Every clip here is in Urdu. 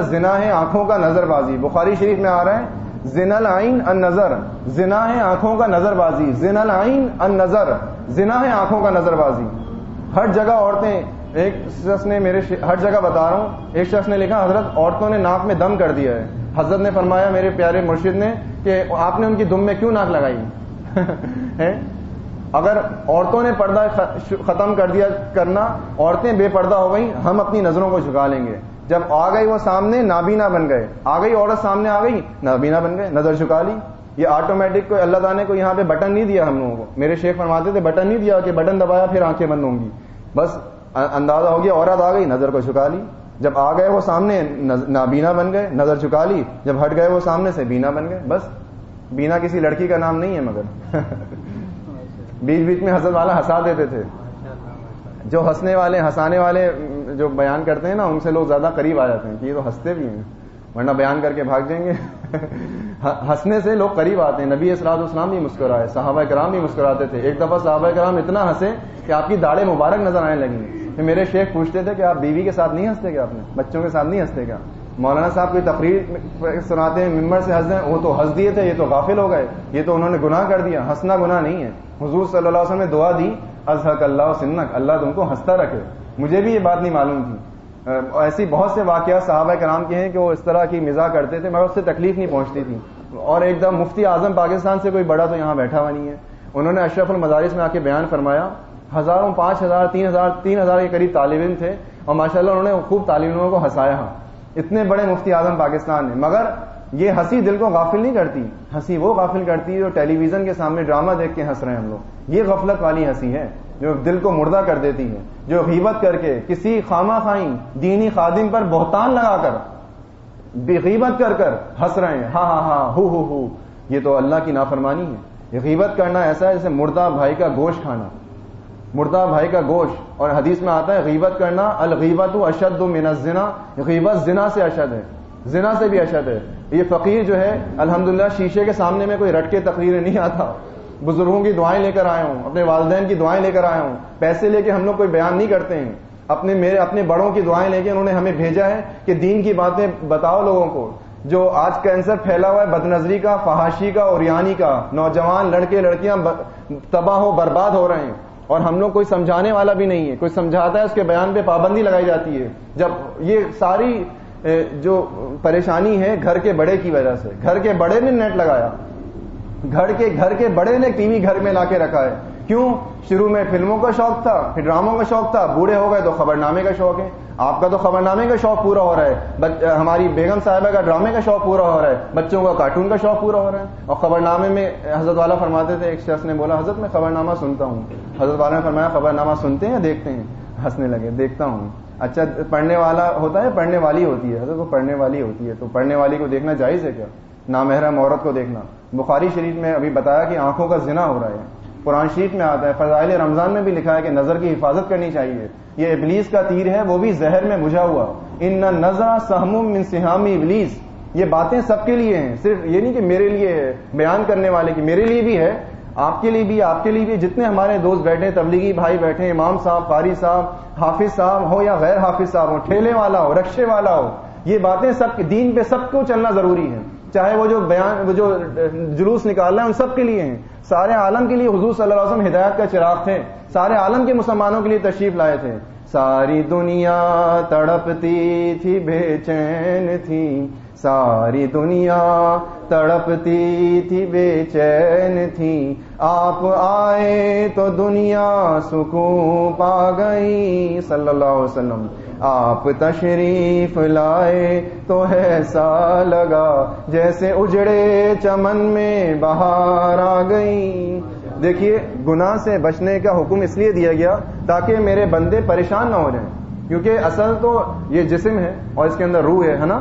زنا ہے آنکھوں کا نظر بازی بخاری شریف میں آ رہا ہے، زنا العین ان نظر زنا ہے آنکھوں کا نظر بازی زنا العین ان نظر زنا ہے آنکھوں کا نظر بازی ہر جگہ عورتیں، ایک شخص نے میرے ہر جگہ بتا رہا ہوں، ایک شخص نے لکھا، حضرت عورتوں نے ناک میں دم کر دیا ہے۔ حضرت نے فرمایا، میرے پیارے مرشد نے، کہ آپ نے ان کی دم میں کیوں ناک لگائی؟ اگر عورتوں نے پردہ ختم کر دیا کرنا، عورتیں بے پردہ ہو گئی ہم اپنی نظروں کو جھکا لیں گے۔ جب آ گئی وہ سامنے نابینا بن گئے۔ آ گئی عورت سامنے آ گئی نابینا بن گئے نظر چکا لی۔ یہ آٹومیٹک کو اللہ تعالیٰ نے کو یہاں پہ بٹن نہیں دیا ہم لوگوں کو۔ میرے شیخ فرماتے تھے بٹن نہیں دیا کہ بٹن دبایا پھر آنکھیں بند ہوں گی۔ بس اندازہ ہو گیا عورت آ گئی نظر کو چکا لی۔ جب آ گئے وہ سامنے نابینا بن گئے نظر چکا لی۔ جب ہٹ گئے وہ سامنے سے بینا بن گئے۔ بس بینا کسی لڑکی کا نام نہیں ہے مگر۔ بیچ بیچ میں حضرت والا ہنسا دیتے تھے۔ جو ہنسنے والے ہنسانے والے جو بیان کرتے ہیں نا، ان سے لوگ زیادہ قریب آ جاتے ہیں کہ یہ تو ہنستے بھی ہیں، ورنہ بیان کر کے بھاگ جائیں گے۔ ہنسنے سے لوگ قریب آتے ہیں۔ نبی اسراد اسلام بھی مسکرائے، صحابہ کرام بھی مسکراتے تھے۔ ایک دفعہ صحابہ کرام اتنا ہنسے کہ آپ کی داڑیں مبارک نظر آنے لگی پھر میرے شیخ پوچھتے تھے کہ آپ بیوی کے ساتھ نہیں ہنستے کیا آپ نے؟ بچوں کے ساتھ نہیں ہنستے کیا؟ مولانا صاحب کوئی تقریر سناتے ہیں ممبر سے ہنس دیں وہ تو ہنس دیے تھے، یہ تو غافل ہو گئے۔ یہ تو انہوں نے گناہ کر دیا۔ ہنسنا گناہ نہیں ہے۔ حضور صلی اللہ علیہ وسلم نے دعا دی ازحق اللہ سنک، اللہ تم کو ہنستا رکھے۔ مجھے بھی یہ بات نہیں معلوم تھی۔ ایسی بہت سے واقعات صحابہ کرام کے ہیں کہ وہ اس طرح کی مزاح کرتے تھے، مگر اس سے تکلیف نہیں پہنچتی تھی۔ اور ایک دم مفتی اعظم پاکستان سے کوئی بڑا تو یہاں بیٹھا ہوا نہیں ہے۔ انہوں نے اشرف المدارس میں آ کے بیان فرمایا، ہزاروں، پانچ ہزار، تین ہزار تین ہزار کے قریب طالب علم تھے اور ماشاء اللہ انہوں نے خوب طالب علموں کو ہنسایا۔ اتنے بڑے مفتی اعظم پاکستان نے مگر یہ ہنسی دل کو غافل نہیں کرتی۔ ہنسی وہ غافل کرتی ہے جو ٹیلی ویژن کے سامنے ڈرامہ دیکھ کے ہنس رہے ہیں ہم لوگ۔ یہ غفلت والی ہنسی ہے۔ جو دل کو مردہ کر دیتی ہے جو غیبت کر کے کسی خامہ خائیں دینی خادم پر بہتان لگا کر غیبت کر کر ہنس رہے ہیں ہاں ہاں ہاں ہو ہو ہو۔ یہ تو اللہ کی نافرمانی ہے۔ غیبت کرنا ایسا ہے جیسے مردہ بھائی کا گوشت کھانا۔ مردہ بھائی کا گوشت، اور حدیث میں آتا ہے، غیبت کرنا الغیبت اشد من الزنا۔ غیبت زنا سے اشد ہے، زنا سے بھی اشد ہے۔ یہ فقیر جو ہے، الحمدللہ، شیشے کے سامنے میں کوئی رٹ کے تقریر نہیں آتا۔ بزرگوں کی دعائیں لے کر آئے ہوں، اپنے والدین کی دعائیں لے کر آئے ہوں، پیسے لے کے ہم لوگ کوئی بیان نہیں کرتے ہیں۔ اپنے میرے، اپنے بڑوں کی دعائیں لے کے انہوں نے ہمیں بھیجا ہے کہ دین کی باتیں بتاؤ لوگوں کو۔ جو آج کینسر پھیلا ہوا ہے بد نظری کا، فحاشی کا اور یعنی کا، نوجوان لڑکے، لڑکیاں تباہ ہو، برباد ہو رہے ہیں۔ اور ہم لوگ کوئی سمجھانے والا بھی نہیں ہے۔ کوئی سمجھاتا ہے، اس کے بیان پہ پابندی لگائی جاتی ہے۔ جب یہ ساری جو پریشانی ہے گھر کے بڑے کی وجہ سے، گھر کے بڑے نے نیٹ لگایا۔ گھر کے گھر کے بڑے نے ٹی وی گھر میں لا کے رکھا ہے۔ کیوں؟ شروع میں فلموں کا شوق تھا، پھر ڈراموں کا شوق تھا، بوڑھے ہو گئے تو خبر نامے کا شوق ہے۔ آپ کا تو خبر نامے کا شوق پورا ہو رہا ہے۔ ہماری بیگم صاحبہ کا ڈرامے کا شوق پورا ہو رہا ہے۔ بچوں کا کارٹون کا شوق پورا ہو رہا ہے۔ اور خبر نامے میں حضرت والا فرماتے تھے، ایک شخص نے بولا، حضرت، میں خبر نامہ سنتا ہوں۔ حضرت والا نے فرمایا خبر نامہ سنتے ہیں یا دیکھتے ہیں؟ ہنسنے لگے، دیکھتا ہوں۔ اچھا پڑھنے والا ہوتا ہے پڑھنے والی ہوتی ہے؟ حضرت، وہ پڑھنے والی ہوتی ہے۔ تو پڑھنے والی کو دیکھنا جائز ہے کیا؟ نامحرم عورت کو دیکھنا۔ بخاری شریف میں ابھی بتایا کہ آنکھوں کا زنا ہو رہا ہے۔ قرآن شریف میں آتا ہے، فضائل رمضان میں بھی لکھا ہے کہ نظر کی حفاظت کرنی چاہیے۔ یہ ابلیس کا تیر ہے، وہ بھی زہر میں بجھا ہوا۔ ان نہ نظر سہم من سہامی ابلیس یہ باتیں سب کے لیے ہیں۔ صرف یہ نہیں کہ میرے لیے بیان کرنے والے کی میرے لیے بھی ہے، آپ کے لیے بھی، آپ کے لیے بھی۔ جتنے ہمارے دوست بیٹھے تبلیغی بھائی بیٹھے امام صاحب، قاری صاحب، حافظ صاحب ہو یا غیر حافظ صاحب ہو، ٹھیلے والا ہو، رکشے والا ہو، یہ باتیں سب دین پہ سب کو چلنا ضروری ہے چاہے وہ جو بیان، وہ جو جلوس نکال رہے ہیں، ان سب کے لیے ہیں۔ سارے عالم کے لیے حضور صلی اللہ علیہ وسلم ہدایت کا چراغ تھے۔ سارے عالم کے مسلمانوں کے لیے تشریف لائے تھے۔ ساری دنیا تڑپتی تھی، بے چین تھی۔ ساری دنیا تڑپتی تھی بے چین تھی آپ آئے تو دنیا سکون پا گئی صلی اللہ علیہ وسلم آپ تشریف لائے تو ایسا لگا جیسے اجڑے چمن میں بہار آ گئی دیکھیے گناہ سے بچنے کا حکم اس لیے دیا گیا تاکہ میرے بندے پریشان نہ ہو جائیں کیونکہ اصل تو یہ جسم ہے اور اس کے اندر روح ہے نا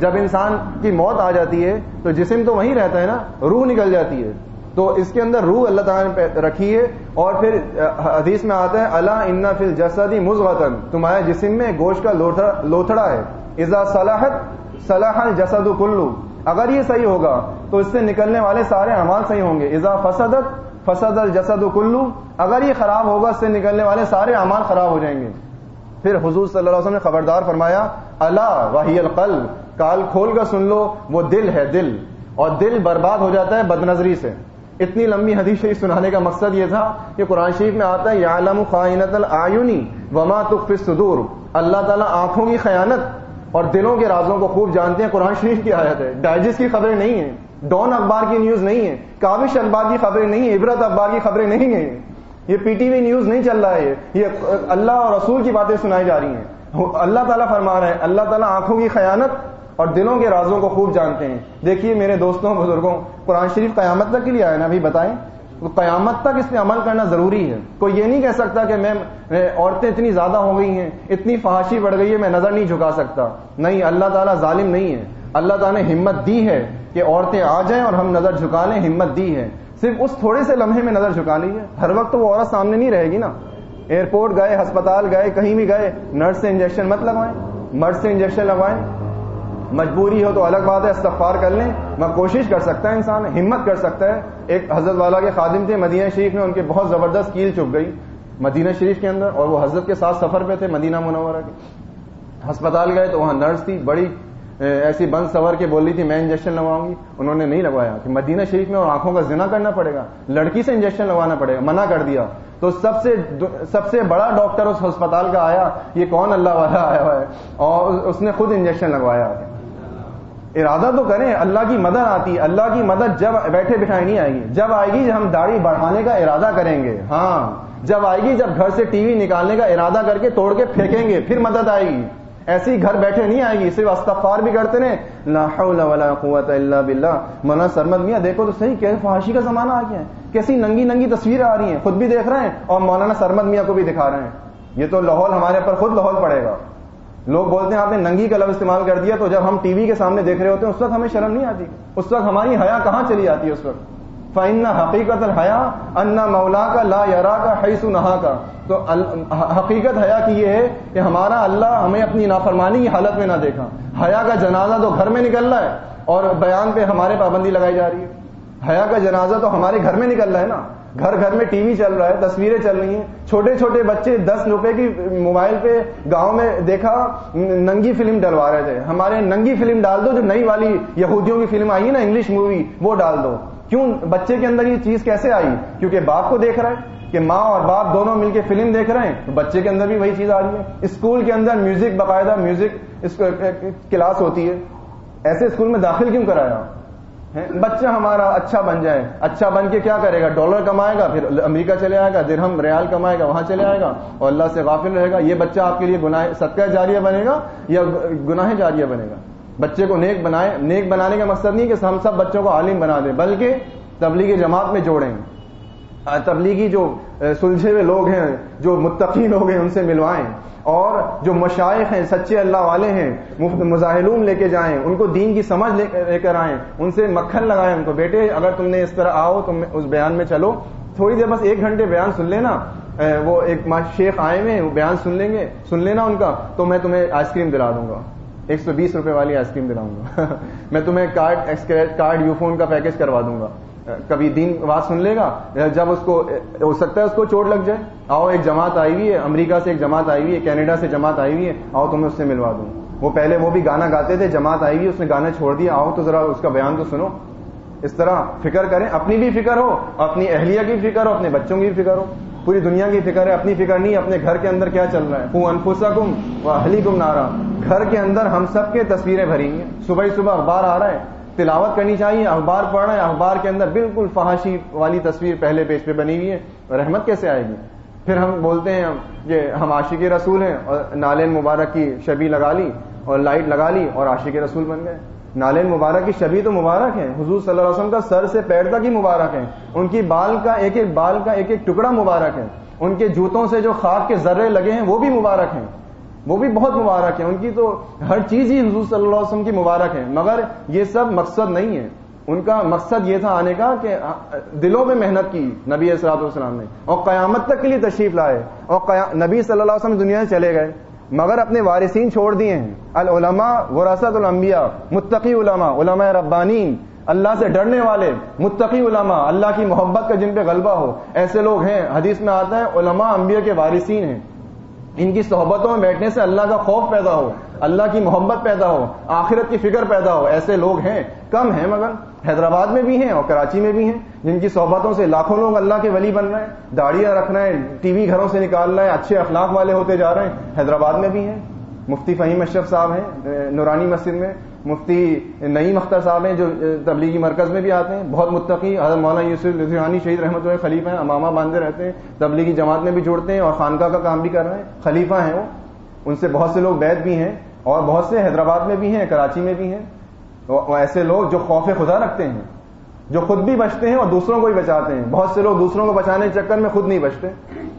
جب انسان کی موت آ جاتی ہے تو جسم تو وہیں رہتا ہے نا، روح نکل جاتی ہے۔ تو اس کے اندر روح اللہ تعالیٰ نے رکھی ہے اور پھر حدیث میں آتا ہے اللہ ان فل جسدی مزغتن تمہارے جسم میں گوشت کا لوتھڑا ہے۔ ازا صلاحت صلاح جسد کلو اگر یہ صحیح ہوگا تو اس سے نکلنے والے سارے اعمال صحیح ہوں گے۔ ازا فسدت، فسد الجسد کلو اگر یہ خراب ہوگا، اس سے نکلنے والے سارے اعمال خراب ہو جائیں گے۔ پھر حضور صلی اللہ علیہ وسلم نے خبردار فرمایا اللہ وحی القل کال کھول کر سن لو، وہ دل ہے، دل۔ اور دل برباد ہو جاتا ہے بد نظری سے۔ اتنی لمبی حدیث شریف سنانے کا مقصد یہ تھا کہ قرآن شریف میں آتا ہے، یعلم خائنت العیونی وما تخفی الصدور۔ اللہ تعالیٰ آنکھوں کی خیانت اور دلوں کے رازوں کو خوب جانتے ہیں۔ قرآن شریف کی آیت ہے۔ ڈائجسٹ کی خبریں نہیں ہیں۔ ڈون اخبار کی نیوز نہیں ہے کابش اخبار کی خبریں نہیں ہیں۔ عبرت اخبار کی خبریں نہیں ہیں۔ یہ پی ٹی وی نیوز نہیں چل رہا ہے۔ یہ اللہ اور رسول کی باتیں سنائی جا رہی ہیں۔ اللہ تعالیٰ فرما رہے ہیں اللہ تعالیٰ آنکھوں کی خیانت اور دلوں کے رازوں کو خوب جانتے ہیں۔ دیکھیے میرے دوستوں، بزرگوں، قرآن شریف قیامت تک کے لیے آئے نا ابھی بتائیں۔ قیامت تک اس پہ عمل کرنا ضروری ہے۔ کوئی یہ نہیں کہہ سکتا کہ میں عورتیں اتنی زیادہ ہو گئی ہیں، اتنی فحاشی بڑھ گئی ہے، میں نظر نہیں جھکا سکتا۔ نہیں، اللہ تعالیٰ ظالم نہیں ہے۔ اللہ تعالیٰ نے ہمت دی ہے کہ عورتیں آ جائیں اور ہم نظر جھکا لیں، ہمت دی ہے۔ صرف اس تھوڑے سے لمحے میں نظر جھکا لی ہے۔ ہر وقت وہ عورت سامنے نہیں رہے گی نا۔ ایئرپورٹ گئے، ہسپتال گئے، کہیں بھی گئے، نرس سے انجیکشن مت لگوائیں۔ مرد سے انجیکشن لگوائیں۔ مجبوری ہو تو الگ بات ہے، استغفار کر لیں۔ میں کوشش کر سکتا ہے انسان ہمت کر سکتا ہے۔ ایک حضرت والا کے خادم تھے مدینہ شریف میں، ان کے بہت زبردست کیل چپ گئی مدینہ شریف کے اندر، اور وہ حضرت کے ساتھ سفر پہ تھے مدینہ منورہ کے۔ ہسپتال گئے تو وہاں نرس تھی، بڑی ایسی بند سور کے بول رہی تھی، میں انجیکشن لگواؤں گی۔ انہوں نے نہیں لگوایا کہ مدینہ شریف میں اور آنکھوں کا زنا کرنا پڑے گا۔ لڑکی سے انجیکشن لگوانا پڑے گا، منع کر دیا۔ تو سب سے سب سے بڑا ڈاکٹر اس ہسپتال کا آیا، یہ کون اللہ والا آیا ہوا ہے؟ اور اس نے خود انجیکشن لگوایا۔ ارادہ تو کریں، اللہ کی مدد آتی ہے اللہ کی مدد جب بیٹھے بٹھائے نہیں آئے گی۔ جب آئے گی جب ہم داڑھی بڑھانے کا ارادہ کریں گے۔ ہاں۔ جب آئے گی، جب گھر سے ٹی وی نکالنے کا ارادہ کر کے توڑ کے پھینکیں گے، پھر مدد آئے گی۔ ایسی گھر بیٹھے نہیں آئے گی، صرف استغفار بھی کرتے رہے لا حول ولا قوت الا باللہ۔ مولانا سرمد میاں، دیکھو تو صحیح کہ فحاشی کا زمانہ آ گیا ہے۔ کیسی ننگی ننگی تصویریں آ رہی ہیں۔ خود بھی دیکھ رہے ہیں اور مولانا سرمد میاں کو بھی دکھا رہے ہیں۔ یہ تو لاہور ہمارے پر خود لاہور پڑے گا۔ لوگ بولتے ہیں، آپ نے ننگی کا لفظ استعمال کر دیا تو جب ہم ٹی وی کے سامنے دیکھ رہے ہوتے ہیں، اس وقت ہمیں شرم نہیں آتی۔ اس وقت ہماری حیا کہاں چلی جاتی ہے اس وقت؟ فائن حقیقت الحیا انا مولا کا لا یارا کا حیث نہا کا تو حقیقت حیا کی یہ ہے کہ ہمارا اللہ ہمیں اپنی نافرمانی کی حالت میں نہ دیکھا۔ حیا کا جنازہ تو گھر میں نکل رہا ہے اور بیان پہ ہمارے پابندی لگائی جا رہی ہے۔ حیا کا جنازہ تو ہمارے گھر میں نکل رہا ہے نا۔ گھر گھر میں ٹی وی چل رہا ہے، تصویریں چل رہی ہیں۔ چھوٹے چھوٹے بچے دس روپے کی موبائل پہ گاؤں میں دیکھا، ننگی فلم ڈلوا رہے تھے۔ ہمارے ننگی فلم ڈال دو، جو نئی والی یہودیوں کی فلم آئی ہے نا، انگلش مووی وہ ڈال دو۔ کیوں؟ بچے کے اندر یہ چیز کیسے آئی؟ کیونکہ باپ کو دیکھ رہا ہے کہ ماں اور باپ دونوں مل کے فلم دیکھ رہے ہیں، تو بچے کے اندر بھی وہی چیز آ رہی ہے۔ اسکول کے اندر میوزک، باقاعدہ میوزک کلاس ہوتی ہے۔ ایسے اسکول میں داخل کیوں کرایا؟ بچہ ہمارا اچھا بن جائے۔ اچھا بن کے کیا کرے گا؟ ڈالر کمائے گا، پھر امریکہ چلے آئے گا، درہم ریال کمائے گا، وہاں چلے آئے گا۔ اور اللہ سے غافل رہے گا، یہ بچہ آپ کے لیے گناہ، صدقہ جاریہ بنے گا یا گناہ جاریہ بنے گا؟ بچے کو نیک بنائے، نیک بنانے کا مقصد نہیں کہ ہم سب بچوں کو عالم بنا دیں، بلکہ تبلیغی جماعت میں جوڑیں۔ تبلیغی جو سلجھے ہوئے لوگ ہیں، جو متقی لوگ ہیں ان سے ملوائیں۔ اور جو مشائق ہیں، سچے اللہ والے ہیں، مفت مظاہلوم لے کے جائیں، ان کو دین کی سمجھ لے کر آئیں، ان سے مکھن لگائیں ان کو۔ بیٹے، اگر تم نے اس طرح آؤ تم اس بیان میں چلو۔ تھوڑی دیر بس ایک گھنٹے بیان سن لینا۔ وہ ایک شیخ آئے ہوئے وہ بیان سن لیں گے۔ سن لینا ان کا، تو میں تمہیں آئس کریم دلا دوں گا۔ ایک سو بیس روپے والی آئس کریم دلاؤں گا۔ میں تمہیں کارڈ کارڈ یو فون کا پیکج کروا دوں گا۔ کبھی دین بات سن لے گا جب اس کو، ہو سکتا ہے اس کو چوٹ لگ جائے۔ آؤ، ایک جماعت آئی ہوئی ہے، امریکہ سے ایک جماعت آئی ہوئی ہے، کینیڈا سے جماعت آئی ہوئی ہے، آؤ تمہیں اس سے ملوا دوں۔ وہ پہلے وہ بھی گانا گاتے تھے، جماعت آئی ہوئی اس نے گانا چھوڑ دیا۔ آؤ تو ذرا اس کا بیان تو سنو۔ اس طرح فکر کریں، اپنی بھی فکر ہو، اپنی اہلیہ کی فکر ہو، اپنے بچوں کی بھی فکر ہو۔ پوری دنیا کی فکر ہے، اپنی فکر نہیں، اپنے گھر کے اندر کیا چل رہا ہے؟ انفسا کم وہ اہلی کم نارا۔ گھر کے اندر ہم سب کے تصویریں بھری ہیں۔ صبح ہی صبح اخبار آ رہا ہے۔ تلاوت کرنی چاہیے، اخبار پڑھ رہے ہیں اخبار کے اندر بالکل فحاشی والی تصویر پہلے پیج پہ بنی ہوئی ہے، رحمت کیسے آئے گی؟ پھر ہم بولتے ہیں کہ ہم عاشق رسول ہیں اور نالین مبارک کی شبی لگا لی اور لائٹ لگا لی اور عاشق رسول بن گئے۔ نالین مبارک کی شبی تو مبارک ہے حضور صلی اللہ علیہ وسلم کا سر سے پیر تک ہی مبارک ہے ان کی بال کا ایک ایک بال کا ایک ایک ٹکڑا مبارک ہے۔ ان کے جوتوں سے جو خاک کے ذرے لگے ہیں، وہ بھی مبارک ہیں۔ وہ بھی بہت مبارک ہے ان کی تو ہر چیز ہی حضور صلی اللہ علیہ وسلم کی مبارک ہے مگر یہ سب مقصد نہیں ہے ان کا مقصد یہ تھا آنے کا کہ دلوں میں محنت کی نبی اسرات والسلام نے، اور قیامت تک کے لیے تشریف لائے، اور نبی صلی اللہ علیہ وسلم دنیا سے چلے گئے۔ مگر اپنے وارثین چھوڑ دیے ہیں۔ العلماء، وراثت الانبیاء، متقی علماء علماء ربانین اللہ سے ڈرنے والے، متقی علماء، اللہ کی محبت کا جن پہ غلبہ ہو، ایسے لوگ ہیں، حدیث میں آتا ہے، علماء انبیاء کے وارثین ہیں۔ ان کی صحبتوں میں بیٹھنے سے اللہ کا خوف پیدا ہو، اللہ کی محبت پیدا ہو، آخرت کی فکر پیدا ہو۔ ایسے لوگ ہیں، کم ہیں مگر حیدرآباد میں بھی ہیں اور کراچی میں بھی ہیں، جن کی صحبتوں سے لاکھوں لوگ اللہ کے ولی بن رہے ہیں، داڑیاں رکھ رہے ہیں ٹی وی گھروں سے نکال رہے ہیں اچھے اخلاق والے ہوتے جا رہے ہیں، حیدرآباد میں بھی ہیں۔ مفتی فہیم اشرف صاحب ہیں نورانی مسجد میں، مفتی نعیم اختر صاحب ہیں، جو تبلیغی مرکز میں بھی آتے ہیں، بہت متقی، حضرت مولانا یوسف لدھیانی شہید رحمۃ اللہ خلیفہ ہیں، امامہ باندھے رہتے ہیں، تبلیغی جماعت میں بھی جوڑتے ہیں اور خانقاہ کا کام بھی کر رہے ہیں، خلیفہ ہیں وہ، ان سے بہت سے لوگ بیت بھی ہیں اور بہت سے حیدرآباد میں بھی ہیں، کراچی میں بھی ہیں ایسے لوگ جو خوف خدا رکھتے ہیں، جو خود بھی بچتے ہیں اور دوسروں کو بھی بچاتے ہیں، بہت سے لوگ دوسروں کو بچانے کے چکر میں خود نہیں بچتے،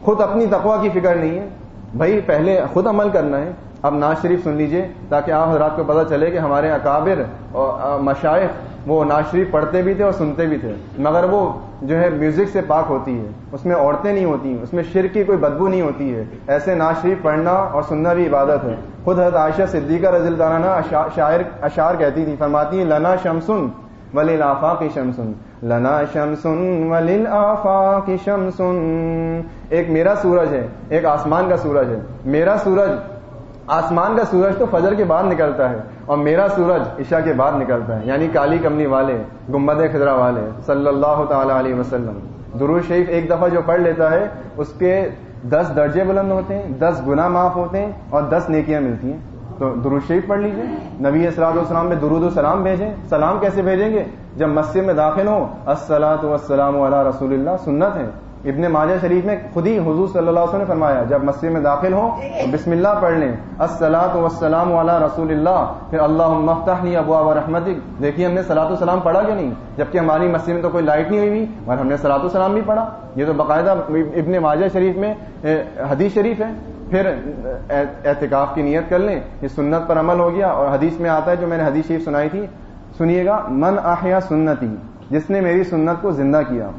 خود اپنی تقوا کی فکر نہیں ہے، بھائی پہلے خود عمل کرنا ہے اب ناز شریف سن لیجیے تاکہ آپ حضرات کو پتہ چلے کہ ہمارے اکابر اور مشائق وہ ناز شریف پڑھتے بھی تھے اور سنتے بھی تھے۔ مگر وہ جو ہے میوزک سے پاک ہوتی ہے۔ اس میں عورتیں نہیں ہوتی اس میں شرک کی کوئی بدبو نہیں ہوتی ہے۔ ایسے ناز شریف پڑھنا اور سننا بھی عبادت ہے۔ خود حضرت عائشہ صدیقہ رضی اللہ شاعر، اشعار کہتی تھی، فرماتی ہیں، لنا شمسن ولی آفا کی شمسن۔ لنا شمسن ولی آفا کی شمسن۔ ایک میرا سورج ہے، ایک آسمان کا سورج ہے۔ میرا سورج آسمان کا سورج تو فجر کے بعد نکلتا ہے اور میرا سورج عشاء کے بعد نکلتا ہے یعنی کالی کمنی والے گمبد خدرا والے، صلی اللہ تعالی علیہ وسلم۔ درو شریف ایک دفعہ جو پڑھ لیتا ہے، اس کے دس درجے بلند ہوتے ہیں، دس گنا معاف ہوتے ہیں اور دس نیکیاں ملتی ہیں۔ تو درود شریف پڑھ لیجیے نبی اسراد السلام میں درود السلام بھیجیں۔ سلام کیسے بھیجیں گے؟ جب مسجد میں داخل ہو السلاۃ والسلام علی رسول اللہ، سنت ہے۔ ابن ماجہ شریف میں خود ہی حضور صلی اللہ علیہ وسلم نے فرمایا، جب مسجد میں داخل ہو تو بسم اللہ پڑھ لیں۔ السلاۃ وسلام علی رسول اللہ۔ پھر اللہ مفتح ابو و رحمت دیکھیے ہم نے سلاۃ السلام پڑھا کہ نہیں؟ جبکہ ہماری مسجد میں تو کوئی لائٹ نہیں ہوئی اور ہم نے سلاۃ السلام بھی پڑھا۔ یہ تو باقاعدہ ابن ماجہ شریف میں حدیث شریف ہے۔ پھر احتکاف کی نیت کر لیں۔ یہ سنت پر عمل ہو گیا اور حدیث میں آتا ہے جو میں نے حدیث شریف سنائی تھی۔ سنیے گا، من احیا سنتی، جس نے میری سنت کو زندہ کیا۔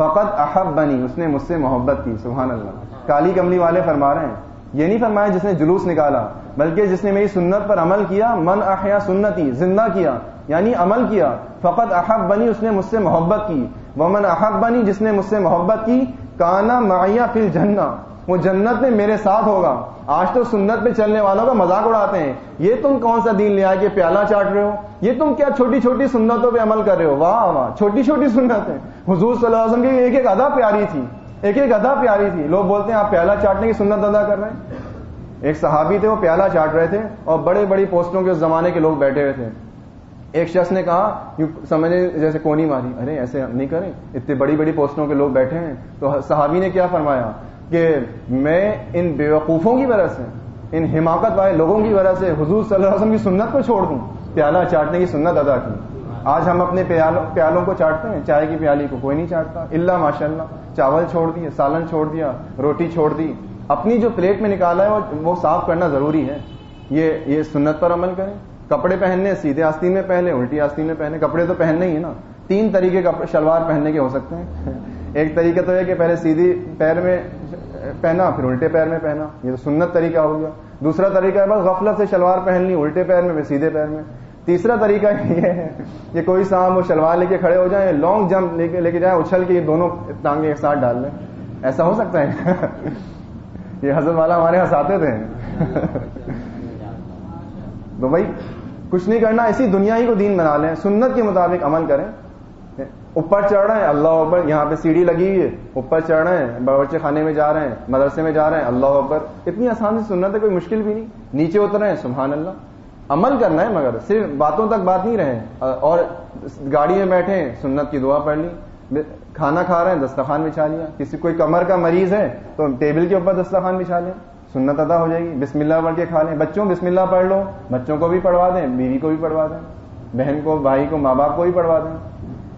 فقط احب بنی اس نے مجھ سے محبت کی، سبحان اللہ۔ کالی کملی والے فرما رہے ہیں۔ یہ نہیں فرمایا جس نے جلوس نکالا، بلکہ جس نے میری سنت پر عمل کیا، من احیا سنتی، زندہ کیا یعنی عمل کیا۔ فقط احب بنی اس نے مجھ سے محبت کی۔ وہ من احب بنی جس نے مجھ سے محبت کی، کانا معیا فل جنہ وہ جنت میں میرے ساتھ ہوگا۔ آج تو سنت پہ چلنے والوں کا مذاق اڑاتے ہیں۔ یہ تم کون سا دین لے آئے کہ پیالہ چاٹ رہے ہو؟ یہ تم کیا چھوٹی چھوٹی سنتوں پہ عمل کر رہے ہو؟ واہ واہ، چھوٹی چھوٹی سنتیں۔ حضور صلی اللہ علیہ وسلم کی ایک ایک ادا پیاری تھی۔ ایک ایک ادا پیاری تھی۔ لوگ بولتے ہیں، آپ پیالہ چاٹنے کی سنت ادا کر رہے ہیں۔ ایک صحابی تھے، وہ پیالہ چاٹ رہے تھے اور بڑے بڑی پوسٹوں کے اس زمانے کے لوگ بیٹھے ہوئے تھے۔ ایک شخص نے کہا سمجھے جیسے کونی ماری۔ ارے، ایسے نہیں کریں۔ اتنی بڑی بڑی پوسٹوں کے لوگ بیٹھے ہیں۔ تو صحابی نے کیا فرمایا؟ کہ میں ان بیوقوفوں کی وجہ سے، ان حماقت والے لوگوں کی وجہ سے حضور صلی اللہ علیہ وسلم کی سنت کو چھوڑ دوں، پیالہ چاٹنے کی سنت ادا کی۔ آج ہم اپنے پیالوں کو چاٹتے ہیں، چائے کی پیالی کو کوئی نہیں چاٹتا۔ اللہ ماشاء اللہ چاول چھوڑ دیا سالن چھوڑ دیا، روٹی چھوڑ دی۔ اپنی جو پلیٹ میں نکالا ہے، وہ صاف کرنا ضروری ہے۔ یہ یہ سنت پر عمل کریں۔ کپڑے پہننے، سیدھے آستین میں پہنے الٹی آستین میں پہنے کپڑے تو پہننے ہی نا۔ تین طریقے شلوار پہننے کے ہو سکتے ہیں۔ ایک طریقہ تو ہے کہ پہلے سیدھی پیر میں پہنا، پھر الٹے پیر میں پہنا، یہ تو سنت طریقہ ہو گیا۔ دوسرا طریقہ ہے، بس غفلت سے شلوار پہن لی، الٹے پیر میں سیدھے پیر میں۔ تیسرا طریقہ یہ ہے کہ کوئی صاحب وہ شلوار لے کے کھڑے ہو جائیں لانگ جمپ لے کے لے کے جائیں، اچھل کے یہ دونوں ٹانگیں ایک ساتھ ڈال لیں۔ ایسا ہو سکتا ہے؟ یہ حضرت والا ہمارے یہاں آتے تھے۔ تو بھائی، کچھ نہیں کرنا، اسی دنیا ہی کو دین بنا لیں، سنت کے مطابق عمل کریں۔ اوپر چڑھ رہے ہیں، اللہ اکبر، یہاں پہ سیڑھی لگی ہوئی ہے، اوپر چڑھ رہے ہیں باورچی خانے میں جا رہے ہیں، مدرسے میں جا رہے ہیں، اللہ اکبر، اتنی آسان سے سننا ہے، کوئی مشکل بھی نہیں۔ نیچے اتر رہے ہیں، سبحان اللہ۔ عمل کرنا ہے مگر صرف باتوں تک بات نہیں رہے اور گاڑی میں بیٹھے ہیں، سنت کی دعا پڑھ لی۔ کھانا کھا رہے ہیں دستخان بچھا لیا۔ کسی کوئی کمر کا مریض ہے، تو ٹیبل کے اوپر دستخان بچھا لیں۔ سنت ادا ہو جائے گی۔ بسم اللہ پڑھ کے کھا لیں۔ بچوں بسم اللہ پڑھ لو۔ بچوں کو بھی پڑھوا دیں، بیوی کو بھی پڑھوا دیں۔ بہن کو، بھائی کو، ماں باپ کو بھی پڑھوا دیں۔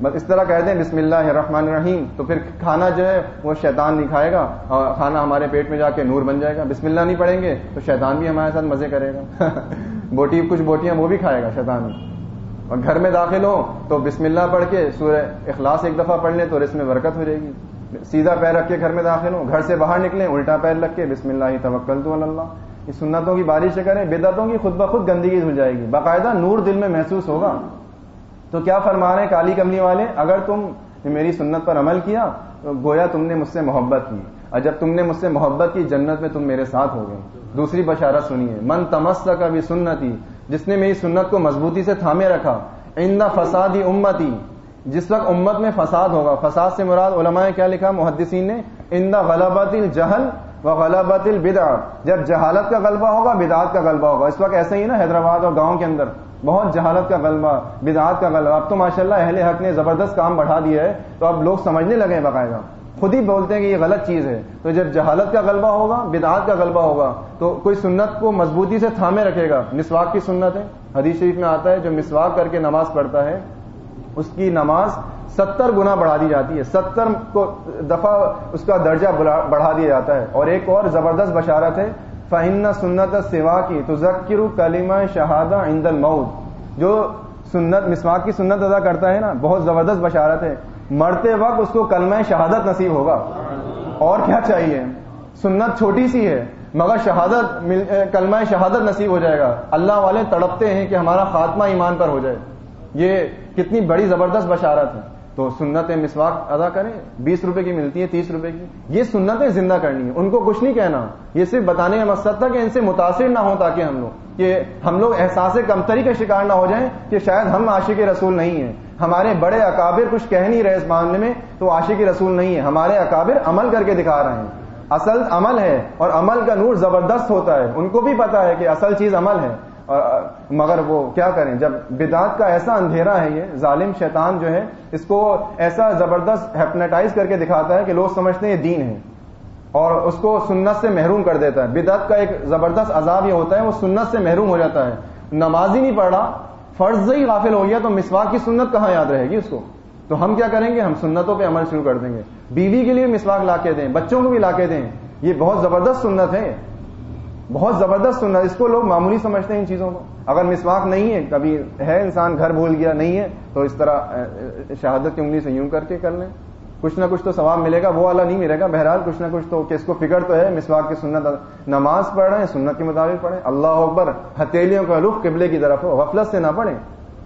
بس اس طرح کہتے ہیں بسم اللہ الرحمن الرحیم، تو پھر کھانا جو ہے وہ شیطان نہیں کھائے گا اور کھانا ہمارے پیٹ میں جا کے نور بن جائے گا۔ بسم اللہ نہیں پڑھیں گے تو شیطان بھی ہمارے ساتھ مزے کرے گا۔ بوٹی، کچھ بوٹیاں وہ بھی کھائے گا شیطان۔ اور گھر میں داخل ہو تو بسم اللہ پڑھ کے سورہ اخلاص ایک دفعہ پڑھ لیں تو اس میں برکت ہو جائے گی۔ سیدھا پیر رکھ کے گھر میں داخل ہو گھر سے باہر نکلیں، الٹا پیر رکھ کے بسم اللہ توکل تو اللہ۔ اس سنتوں کی بارش کریں، بدعتوں کی خود بخود گندگی دھل جائے گی۔ باقاعدہ نور دل میں محسوس ہوگا۔ تو کیا فرما رہے ہیں کالی کملی والے؟ اگر تم میری سنت پر عمل کیا، تو گویا تم نے مجھ سے محبت کی۔ اور جب تم نے مجھ سے محبت کی، جنت میں تم میرے ساتھ ہو گئے دوسری بشارت سنیے۔ من تمس کا بھی سنتی، جس نے میری سنت کو مضبوطی سے تھامے رکھا۔ ان فسادی امتی، جس وقت امت میں فساد ہوگا۔ فساد سے مراد علماء کیا لکھا؟ محدثین نے، ان غلبت الجہل و غلبت البدع۔ جب جہالت کا غلبہ ہوگا بدعات کا غلبہ ہوگا۔ اس وقت ایسا ہی نا، حیدرآباد اور گاؤں کے اندر۔ بہت جہالت کا غلبہ، بدعات کا غلبہ۔ اب تو ماشاءاللہ اہل حق نے زبردست کام بڑھا دیا ہے، تو اب لوگ سمجھنے لگے ہیں باقاعدہ۔ خود ہی بولتے ہیں کہ یہ غلط چیز ہے۔ تو جب جہالت کا غلبہ ہوگا، بدعات کا غلبہ ہوگا، تو کوئی سنت کو مضبوطی سے تھامے رکھے گا۔ مسواک کی سنت ہے۔ حدیث شریف میں آتا ہے، جو مسواک کر کے نماز پڑھتا ہے، اس کی نماز ستر گنا بڑھا دی جاتی ہے۔ ستر کو دفعہ اس کا درجہ بڑھا دیا جاتا ہے۔ اور ایک اور زبردست بشارت ہے فہن سنت سوا کی تو ذکر کلیمہ شہادہ عند الموت۔ جو سنت، مسواک کی سنت ادا کرتا ہے نا، بہت زبردست بشارت ہے۔ مرتے وقت اس کو کلمہ شہادت نصیب ہوگا۔ اور کیا چاہیے؟ سنت چھوٹی سی ہے، مگر شہادت کلمہ شہادت نصیب ہو جائے گا۔ اللہ والے تڑپتے ہیں کہ ہمارا خاتمہ ایمان پر ہو جائے۔ یہ کتنی بڑی زبردست بشارت ہے۔ تو سنتیں مسواک ادا کریں، بیس روپے کی ملتی ہے، تیس روپے کی۔ یہ سنتیں زندہ کرنی ہے ان کو کچھ نہیں کہنا۔ یہ صرف بتانے کا مقصد تھا کہ ان سے متاثر نہ ہو تاکہ ہم لوگ، کہ ہم لوگ احساس کمتری کا شکار نہ ہو جائیں کہ شاید ہم عاشق رسول نہیں ہیں۔ ہمارے بڑے اکابر کچھ کہہ نہیں رہے اس معاملے میں تو عاشق رسول نہیں ہے ہمارے اکابر عمل کر کے دکھا رہے ہیں۔ اصل عمل ہے اور عمل کا نور زبردست ہوتا ہے۔ ان کو بھی پتا ہے کہ اصل چیز عمل ہے۔ مگر وہ کیا کریں؟ جب بدعت کا ایسا اندھیرا ہے یہ، ظالم شیطان جو ہے، اس کو ایسا زبردست ہیپنیٹائز کر کے دکھاتا ہے کہ لوگ سمجھتے ہیں یہ دین ہے۔ اور اس کو سنت سے محروم کر دیتا ہے۔ بدعت کا ایک زبردست عذاب یہ ہوتا ہے، وہ سنت سے محروم ہو جاتا ہے۔ نماز ہی نہیں پڑھ رہا فرض ہی غافل ہو گیا تو مسواک کی سنت کہاں یاد رہے گی اس کو؟ تو ہم کیا کریں گے؟ ہم سنتوں پہ عمل شروع کر دیں گے۔ بیوی کے لیے مسواک لا کے دیں، بچوں کو بھی لا کے دیں۔ یہ بہت زبردست سنت ہے۔ بہت زبردست سننا اس کو لوگ معمولی سمجھتے ہیں ان چیزوں کو۔ اگر مسواک نہیں ہے، کبھی ہے انسان گھر بھول گیا نہیں ہے، تو اس طرح شہادت کی انگلی سے یوں کر کے کر لیں۔ کچھ نہ کچھ تو ثواب ملے گا، وہ والا نہیں ملے گا۔ بہرحال کچھ نہ کچھ تو کہ اس کو فکر تو ہے، مسواک کی سنت، نماز پڑھ رہے ہیں سنت کے مطابق پڑھیں۔ اللہ اکبر، ہتھیلیوں کا رخ قبلے کی طرف ہو، غفلت سے نہ پڑھیں۔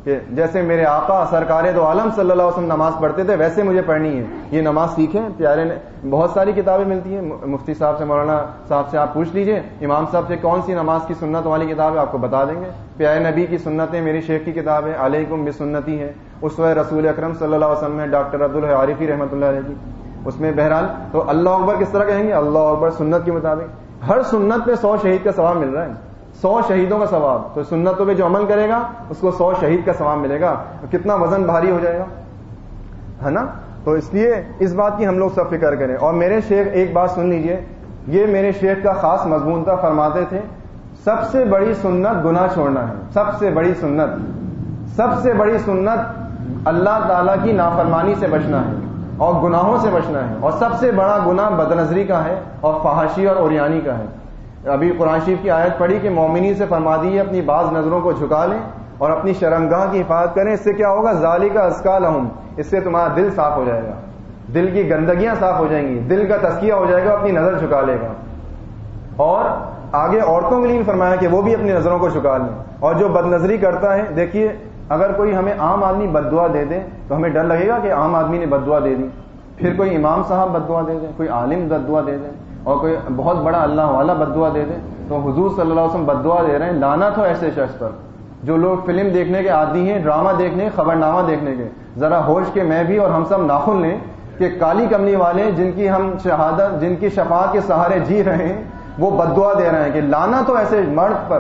کہ جیسے میرے آقا سرکار دو عالم صلی اللہ علیہ وسلم نماز پڑھتے تھے، ویسے مجھے پڑھنی ہے۔ یہ نماز سیکھیں، پیارے نے بہت ساری کتابیں ملتی ہیں۔ مفتی صاحب سے، مولانا صاحب سے آپ پوچھ لیجیے، امام صاحب سے کون سی نماز کی سنت والی کتاب ہے، آپ کو بتا دیں گے۔ پیارے نبی کی سنتیں میری شیخ کی کتاب ہے، علیکم بھی سنتی ہے۔ اس وقت رسول اکرم صلی اللہ علیہ وسلم ڈاکٹر عبد العارفی رحمۃ اللہ علیہ کی۔ اس میں بہرحال تو اللہ اکبر کس طرح کہیں گے؟ اللہ اکبر سنت کے مطابق۔ ہر سنت پہ سو شہید کا ثواب مل رہا ہے۔ سو شہیدوں کا ثواب۔ تو سنتوں پہ جو عمل کرے گا، اس کو سو شہید کا ثواب ملے گا۔ کتنا وزن بھاری ہو جائے گا۔ ہے نا؟ تو اس لیے اس بات کی ہم لوگ سب فکر کریں۔ اور میرے شیخ، ایک بات سن لیجیے۔ یہ میرے شیخ کا خاص مضمون تھا، فرماتے تھے، سب سے بڑی سنت گنا چھوڑنا ہے۔ سب سے بڑی سنت۔ سب سے بڑی سنت اللہ تعالی کی نافرمانی سے بچنا ہے اور گناہوں سے بچنا ہے۔ اور سب سے بڑا گنا بدنظری کا ہے اور فحاشی اور اوریانی کا ہے۔ ابھی قرآن شریف کی آیت پڑھی کہ مومنی سے فرما دی اپنی بعض نظروں کو جھکا لیں اور اپنی شرمگاہ کی حفاظت کریں۔ اس سے کیا ہوگا؟ ظالی کا اسکا لہم اس سے تمہارا دل صاف ہو جائے گا۔ دل کی گندگیاں صاف ہو جائیں گی۔ دل کا تسکیہ ہو جائے گا، اپنی نظر جھکا لے گا۔ اور آگے عورتوں کے لیے بھی فرمایا کہ وہ بھی اپنی نظروں کو جھکا لیں۔ اور جو بد نظری کرتا ہے، دیکھیے، اگر کوئی ہمیں عام آدمی بد دعا دے دے، تو ہمیں ڈر لگے گا کہ عام آدمی نے بد دعا دے دی۔ پھر کوئی امام صاحب بد دعا دے دے کوئی عالم بد دعا دے دے اور کوئی بہت بڑا اللہ والا بد دعا دے دے، تو حضور صلی اللہ علیہ وسلم بد دعا دے رہے ہیں، لانا تو ایسے شخص پر۔ جو لوگ فلم دیکھنے کے عادی ہیں، ڈرامہ دیکھنے خبر نامہ دیکھنے کے۔ ذرا ہوش کے میں بھی اور ہم سب ناخن لیں کہ کالی کمنی والے جن کی ہم شہادت، جن کی شفاعت کے سہارے جی رہے ہیں، وہ بد دعا دے رہے ہیں کہ لانا تو ایسے مرد پر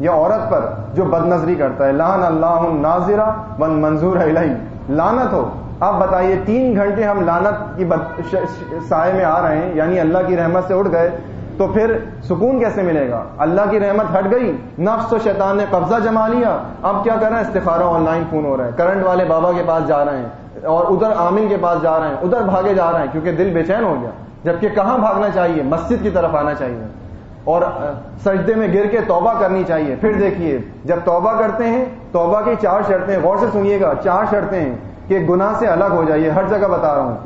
یا عورت پر جو بد نظری کرتا ہے۔ لان اللہ ناظرہ بن منظور لانت ہو آپ بتائیے، تین گھنٹے ہم لانت کی سائے میں آ رہے ہیں یعنی اللہ کی رحمت سے اٹھ گئے، تو پھر سکون کیسے ملے گا؟ اللہ کی رحمت ہٹ گئی، نفس و شیطان نے قبضہ جما لیا، اب کیا کر رہے ہیں؟ استخارہ آن لائن فون ہو رہا ہے، کرنٹ والے بابا کے پاس جا رہے ہیں، اور ادھر عامل کے پاس جا رہے ہیں، ادھر بھاگے جا رہے ہیں، کیونکہ دل بے چین ہو گیا، جبکہ کہاں بھاگنا چاہیے؟ مسجد کی طرف آنا چاہیے، اور سجدے میں گر کے توبہ کرنی چاہیے۔ پھر دیکھیے، جب توبہ کرتے ہیں، توبہ کی چار شرطیں، غور سے سنیے گا، چار شرطیں ہیں۔ کہ گناہ سے الگ ہو جائیے، ہر جگہ بتا رہا ہوں۔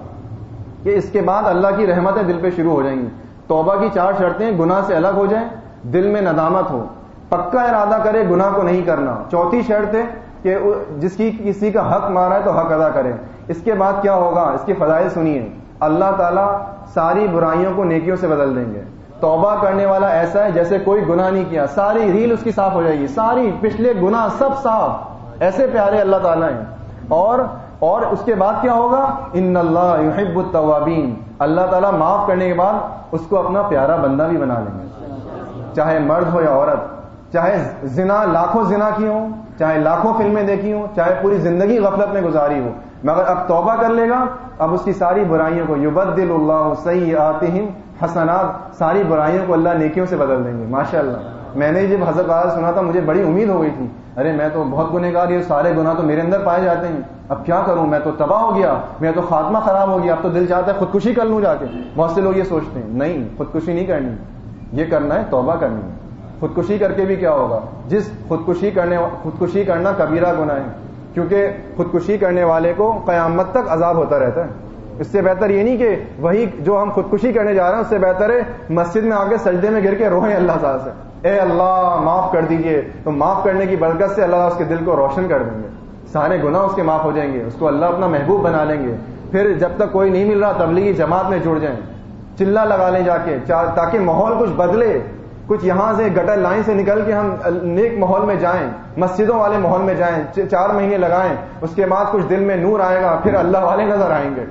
کہ اس کے بعد اللہ کی رحمتیں دل پہ شروع ہو جائیں گی۔ توبہ کی چار شرطیں، گناہ سے الگ ہو جائیں، دل میں ندامت ہو۔ پکا ارادہ کرے گناہ کو نہیں کرنا۔ چوتھی شرط ہے کہ جس کی کسی کا حق مارا ہے تو حق ادا کرے۔ اس کے بعد کیا ہوگا؟ اس کی فضائل سنیے۔ اللہ تعالیٰ ساری برائیوں کو نیکیوں سے بدل دیں گے۔ توبہ کرنے والا ایسا ہے جیسے کوئی گناہ نہیں کیا۔ ساری ریل اس کی صاف ہو جائے گی۔ ساری پچھلے گناہ سب صاف۔ ایسے پیارے اللہ تعالیٰ ہیں۔ اور اور اس کے بعد کیا ہوگا؟ ان اللہ یحب التوابین اللہ تعالیٰ معاف کرنے کے بعد اس کو اپنا پیارا بندہ بھی بنا لیں گے۔ چاہے مرد ہو یا عورت، چاہے زنا، لاکھوں زنا کی ہوں، چاہے لاکھوں فلمیں دیکھی ہوں، چاہے پوری زندگی غفلت میں گزاری ہو۔ مگر اب توبہ کر لے گا، اب اس کی ساری برائیوں کو یبدل اللہ صحیح حسنات۔ ساری برائیوں کو اللہ نیکیوں سے بدل دیں گے۔ ماشاء اللہ میں نے جب حضرت آج سنا تھا، مجھے بڑی امید ہو گئی تھی۔ ارے، میں تو بہت گنہ گار یہ سارے گناہ تو میرے اندر پائے جاتے ہیں۔ اب کیا کروں؟ میں تو تباہ ہو گیا میں تو خاتمہ خراب ہو گیا، اب تو دل چاہتا ہے خودکشی کر لوں جا کے۔ بہت سے لوگ یہ سوچتے ہیں، نہیں، خودکشی نہیں کرنی، یہ کرنا ہے، توبہ کرنی ہے۔ خودکشی کر کے بھی کیا ہوگا؟ جس خودکشی کرنے خودکشی کرنا کبیرہ گناہ ہے، کیونکہ خودکشی کرنے والے کو قیامت تک عذاب ہوتا رہتا ہے۔ اس سے بہتر یہ نہیں کہ وہی جو ہم خودکشی کرنے جا رہے ہیں، اس سے بہتر ہے مسجد میں آگے سجدے میں گر کے روئیں اللہ تعالیٰ سے۔ اے اللہ، معاف کر دیجیے۔ تو معاف کرنے کی برکت سے اللہ اس کے دل کو روشن کر دیں گے۔ سارے گناہ اس کے معاف ہو جائیں گے، اس کو اللہ اپنا محبوب بنا لیں گے۔ پھر جب تک کوئی نہیں مل رہا، تبلیغی جماعت میں جڑ جائیں۔ چلا لگا لیں جا کے تاکہ ماحول کچھ بدلے۔ کچھ یہاں سے گٹر لائن سے نکل کے ہم نیک ماحول میں جائیں، مسجدوں والے ماحول میں جائیں چار مہینے لگائیں، اس کے بعد کچھ دل میں نور آئے گا، پھر اللہ والے نظر آئیں گے۔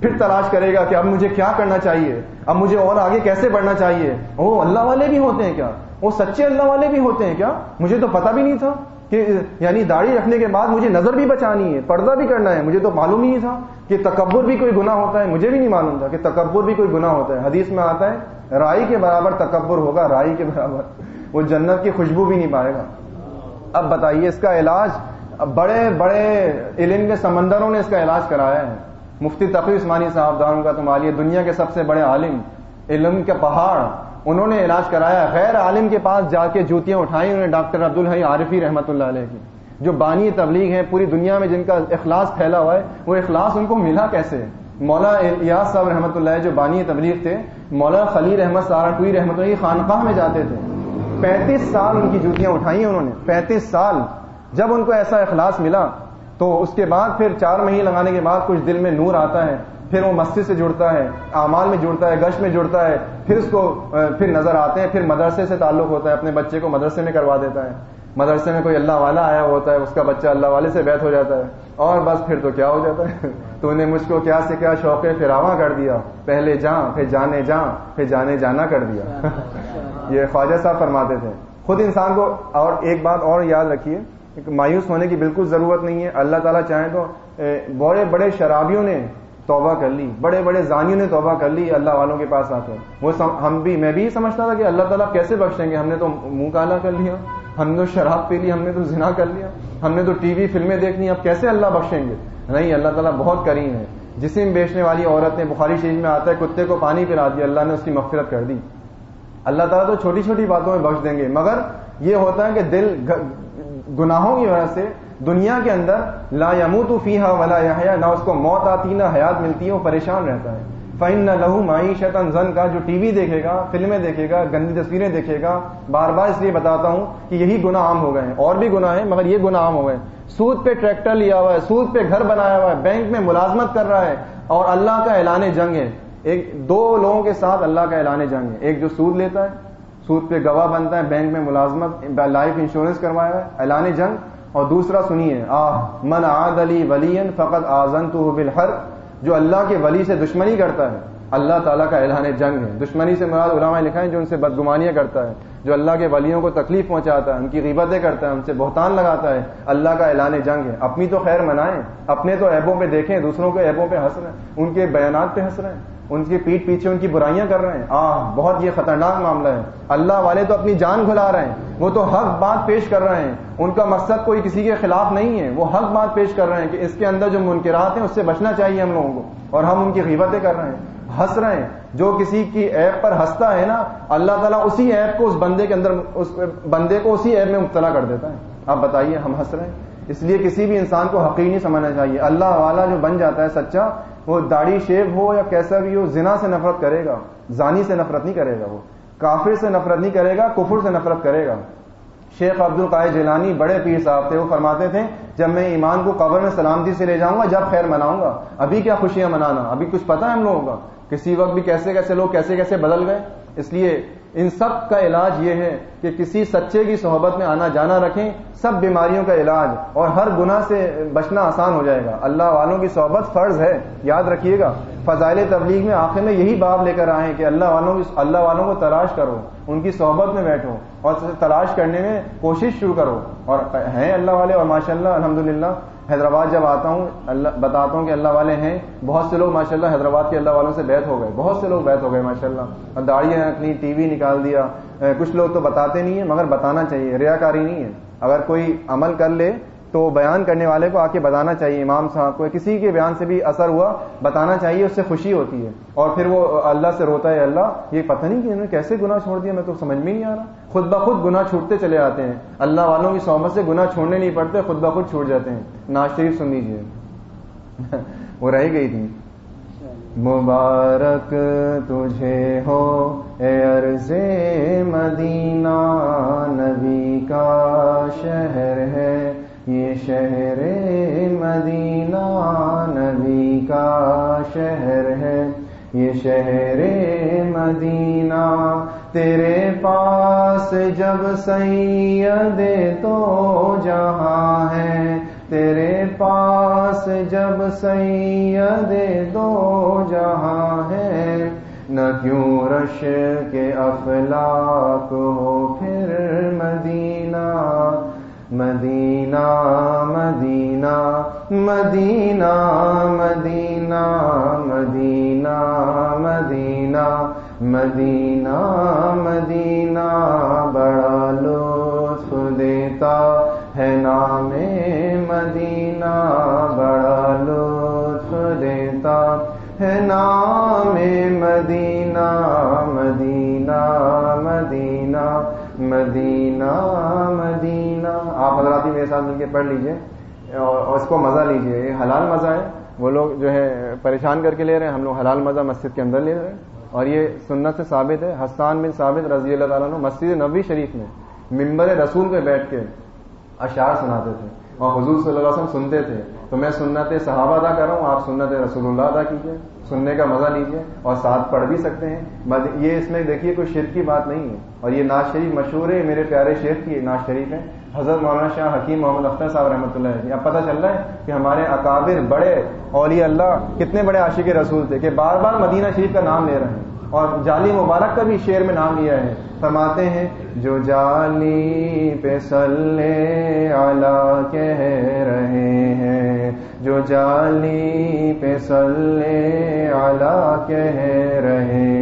پھر تلاش کرے گا کہ اب مجھے کیا کرنا چاہیے؟ اب مجھے اور آگے کیسے بڑھنا چاہیے؟ وہ اللہ والے بھی ہوتے ہیں کیا؟ وہ سچے اللہ والے بھی ہوتے ہیں کیا؟ مجھے تو پتا بھی نہیں تھا۔ کہ یعنی داڑھی رکھنے کے بعد مجھے نظر بھی بچانی ہے، پردہ بھی کرنا ہے، مجھے تو معلوم ہی نہیں تھا کہ تکبر بھی کوئی گناہ ہوتا ہے، مجھے بھی نہیں معلوم تھا کہ تکبر بھی کوئی گناہ ہوتا ہے۔ حدیث میں آتا ہے، رائی کے برابر تکبر ہوگا، رائی کے برابر۔ وہ جنت کی خوشبو بھی نہیں پائے گا۔ اب بتائیے، اس کا علاج بڑے بڑے علم کے سمندروں نے اس کا علاج کرایا ہے۔ مفتی تقی عثمانی صاحب داروں کا تمالیہ دنیا کے سب سے بڑے عالم، علم کے پہاڑ۔ انہوں نے علاج کرایا۔ غیر عالم کے پاس جا کے جوتیاں اٹھائی انہوں نے، ڈاکٹر عبد الحی عارفی رحمۃ اللہ علیہ کی۔ جو بانی تبلیغ ہے پوری دنیا میں جن کا اخلاص پھیلا ہوا ہے، وہ اخلاص ان کو ملا کیسے؟ مولا الیاس صاحب رحمۃ اللہ جو بانی تبلیغ تھے، مولا خلی رحمت سارا ٹوئی رحمۃ اللہ خانقاہ میں جاتے تھے۔ پینتیس سال ان کی جوتیاں اٹھائی انہوں نے۔ پینتیس سال جب ان کو ایسا اخلاص ملا، تو اس کے بعد پھر چار مہینے لگانے کے بعد کچھ دل میں نور آتا ہے۔ پھر وہ مسجد سے جڑتا ہے، اعمال میں جڑتا ہے گش میں جڑتا ہے، پھر اس کو پھر نظر آتے ہیں، پھر مدرسے سے تعلق ہوتا ہے، اپنے بچے کو مدرسے میں کروا دیتا ہے۔ مدرسے میں کوئی اللہ والا آیا ہوتا ہے، اس کا بچہ اللہ والے سے بیت ہو جاتا ہے۔ اور بس پھر تو کیا ہو جاتا ہے؟ تو انہیں مجھ کو کیا سے کیا شوق ہے؟ پھر آواں کر دیا۔ پہلے جاں، پھر جانے جاں، پھر جانے جانا کر دیا۔ یہ خواجہ صاحب فرماتے تھے۔ خود انسان کو اور ایک بات اور یاد رکھیے مایوس ہونے کی بالکل ضرورت نہیں ہے۔ اللہ تعالیٰ چاہیں تو بڑے بڑے شرابیوں نے توبہ کر لی۔ بڑے بڑے زانیوں نے توبہ کر لی، اللہ والوں کے پاس آتے وہ ہم بھی، میں بھی سمجھتا تھا کہ اللہ تعالیٰ کیسے بخشیں گے؟ ہم نے تو منہ کالا کر لیا۔ ہم نے تو شراب پی لی، ہم نے تو زنا کر لیا۔ ہم نے تو ٹی وی، فلمیں دیکھنی، اب کیسے اللہ بخشیں گے؟ نہیں، اللہ تعالیٰ بہت کریم ہے۔ جسم بیچنے والی عورت نے بخاری شریف میں آتا ہے، کتے کو پانی پلا دیا، اللہ نے اس کی مغفرت کر دی۔ اللہ تعالیٰ تو چھوٹی چھوٹی باتوں میں بخش دیں گے۔ مگر یہ ہوتا ہے کہ دل گناہوں کی وجہ سے دنیا کے اندر لا یموت فیحا ولا یا نہ اس کو موت آتی، نہ حیات ملتی ہے وہ پریشان رہتا ہے۔ فائن نہ لہو معیشت زن کا جو ٹی وی دیکھے گا، فلمیں دیکھے گا، گندی تصویریں دیکھے گا، بار بار اس لیے بتاتا ہوں کہ یہی گنا عام ہو گئے ہیں۔ اور بھی گنا ہے مگر یہ گنا عام ہو گئے سود پہ ٹریکٹر لیا ہوا ہے، سود پہ گھر بنایا ہوا ہے، بینک میں ملازمت کر رہا ہے، اور اللہ کا اعلان جنگ ہے۔ ایک، دو لوگوں کے ساتھ اللہ کا اعلان جنگ ہے۔ ایک جو سود لیتا ہے، سود پہ گواہ بنتا ہے، بینک میں ملازمت، لائف انشورنس کروایا ہے، اعلان جنگ۔ اور دوسرا سنیے، آہ، من عاد علی ولی فقط آزن تو بالحر جو اللہ کے ولی سے دشمنی کرتا ہے، اللہ تعالیٰ کا اعلان جنگ ہے۔ دشمنی سے مراد علماء لکھا ہے جو ان سے بدگمانیاں کرتا ہے، جو اللہ کے ولیوں کو تکلیف پہنچاتا ہے، ان کی غیبتیں کرتا ہے، ان سے بہتان لگاتا ہے۔ اللہ کا اعلان جنگ ہے۔ اپنی تو خیر منائیں، اپنے تو ایبوں پہ دیکھیں، دوسروں کے ایبوں پہ ہنس رہے ہیں، ان کے بیانات پہ ہنس رہے ہیں۔ ان کی پیٹ پیچھے ان کی برائیاں کر رہے ہیں۔ آہ، بہت یہ خطرناک معاملہ ہے۔ اللہ والے تو اپنی جان کھلا رہے ہیں۔ وہ تو حق بات پیش کر رہے ہیں۔ ان کا مقصد کوئی کسی کے خلاف نہیں ہے۔ وہ حق بات پیش کر رہے ہیں کہ اس کے اندر جو منکرات ہیں، اس سے بچنا چاہیے ہم لوگوں کو۔ اور ہم ان کی غیبتیں کر رہے ہیں۔ ہنس رہے ہیں۔ جو کسی کی ایپ پر ہنستا ہے نا، اللہ تعالیٰ اسی ایپ کو اس بندے کے اندر، اس بندے کو اسی ایپ میں مبتلا کر دیتا ہے۔ آپ بتائیے، ہم ہنس رہے ہیں۔ اس لیے کسی بھی انسان کو حقیقی نہیں سمجھنا چاہیے۔ اللہ والا جو بن جاتا ہے سچا وہ داڑھی شیب ہو یا کیسا بھی ہو، زنا سے نفرت کرے گا، زانی سے نفرت نہیں کرے گا وہ، کافر سے نفرت نہیں کرے گا، کفر سے نفرت کرے گا۔ شیخ عبد القائد جیلانی بڑے پیر صاحب تھے، وہ فرماتے تھے، جب میں ایمان کو قبر میں سلامتی سے لے جاؤں گا، جب خیر مناؤں گا۔ ابھی کیا خوشیاں منانا؟ ابھی کچھ پتا ہے ہم لوگوں کا؟ کسی وقت بھی کیسے کیسے لوگ کیسے کیسے بدل گئے؟ اس لیے ان سب کا علاج یہ ہے کہ کسی سچے کی صحبت میں آنا جانا رکھیں، سب بیماریوں کا علاج، اور ہر گناہ سے بچنا آسان ہو جائے گا۔ اللہ والوں کی صحبت فرض ہے، یاد رکھیے گا۔ فضائل تبلیغ میں آخر میں یہی باب لے کر آئے کہ اللہ والوں کی اللہ والوں کو تلاش کرو، ان کی صحبت میں بیٹھو اور تلاش کرنے میں کوشش شروع کرو۔ اور ہیں اللہ والے اور ماشاء اللہ الحمد حیدرآباد جب آتا ہوں، اللہ بتاتا ہوں کہ اللہ والے ہیں، بہت سے لوگ ماشاء اللہ حیدرآباد کے اللہ والوں سے بیت ہو گئے، بہت سے لوگ بیت ہو گئے ماشاء اللہ اور داڑیاں رکھنی ٹی وی نکال دیا۔ کچھ لوگ تو بتاتے نہیں ہیں، مگر بتانا چاہیے ریاکاری نہیں ہے۔ اگر کوئی عمل کر لے تو بیان کرنے والے کو آ کے بتانا چاہیے، امام صاحب کو، کسی کے بیان سے بھی اثر ہوا، بتانا چاہیے، اس سے خوشی ہوتی ہے۔ اور پھر وہ اللہ سے روتا ہے اللہ، یہ پتہ نہیں کہ انہوں نے کیسے گناہ چھوڑ دیا، میں تو سمجھ میں نہیں آ رہا۔ خود بخود گناہ چھوٹتے چلے آتے ہیں۔ اللہ والوں کی سہمت سے گناہ چھوڑنے نہیں پڑتے، خود بخود چھوٹ جاتے ہیں۔ ناز شریف سن لیجیے وہ رہ گئی تھی مبارک تجھے ہو، اے عرض مدینہ، نبی کا شہر ہے۔ یہ شہر مدینہ نبی کا شہر ہے۔ یہ شہر مدینہ تیرے پاس جب سید تو جہاں ہے۔ تیرے پاس جب سید دو جہاں ہے۔ نہ کیوں رش کے افلاق ہو پھر مدینہ مدینہ مدینہ مدینہ مدینہ مدینہ مدینہ مدینہ بڑا لطف دیتا ہے نام مدینہ بڑا لطف دیتا ہے نام مدینہ مدینہ مدینہ مدینہ مدینہ حضرات میرے ساتھ مل کے پڑھ لیجیے اور اس کو مزہ لیجیے، یہ حلال مزہ ہے۔ وہ لوگ جو ہے پریشان کر کے لے رہے ہیں، ہم لوگ حلال مزہ مسجد کے اندر لے رہے ہیں۔ اور یہ سنت سے ثابت ہے، حسان بن ثابت رضی اللہ تعالیٰ مسجد نبی شریف میں ممبر رسول پہ بیٹھ کے اشعار سناتے تھے اور حضور صلی اللہ علیہ وسلم سنتے تھے۔ تو میں سنت صحابہ ادا کر رہا ہوں، آپ سنت رسول اللہ ادا کیجیے سننے کا مزہ لیجیے اور ساتھ پڑھ بھی سکتے ہیں۔ یہ اس میں دیکھیے کوئی شرک کی بات نہیں ہے۔ اور یہ ناز شریف مشہور ہے میرے پیارے شیخ کی ناز شریف ہے حضرت مولانا شاہ حکیم محمد اختر صاحب رحمۃ اللہ علیہ۔ اب پتہ چل رہا ہے کہ ہمارے اکابر بڑے اولیاء اللہ کتنے بڑے عاشق رسول تھے کہ بار بار مدینہ شریف کا نام لے رہے ہیں اور جالی مبارک کا بھی شعر میں نام لیا ہے۔ فرماتے ہیں، جو جالی پہ سلے آلہ کہہ رہے ہیں، جو جالی پہ سلے آلہ کہہ رہے ہیں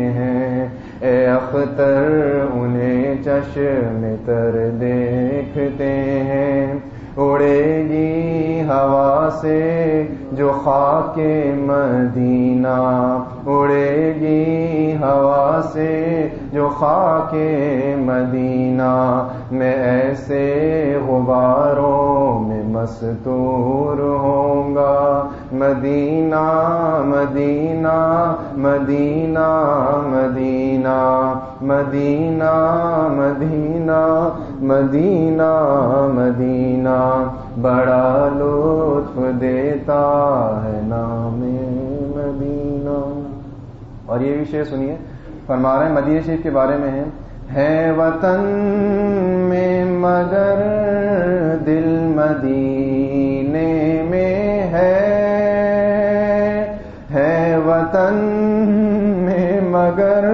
اے اختر انہیں چشم تر دیکھتے ہیں۔ اڑے گی ہوا سے جو خاک مدینہ۔ اڑے گی ہوا سے جو خاک مدینہ۔ میں ایسے غباروں میں مستور ہوں گا۔ مدینہ مدینہ مدینہ مدینہ مدینہ مدینہ مدینہ مدینہ۔ بڑا لطف دیتا ہے نام مدینہ۔ اور یہ بھی شعر سنیے۔ فرما رہے ہیں، مدینہ شریف کے بارے میں ہے ہے وطن میں مگر دل مدینے وطن میں مگر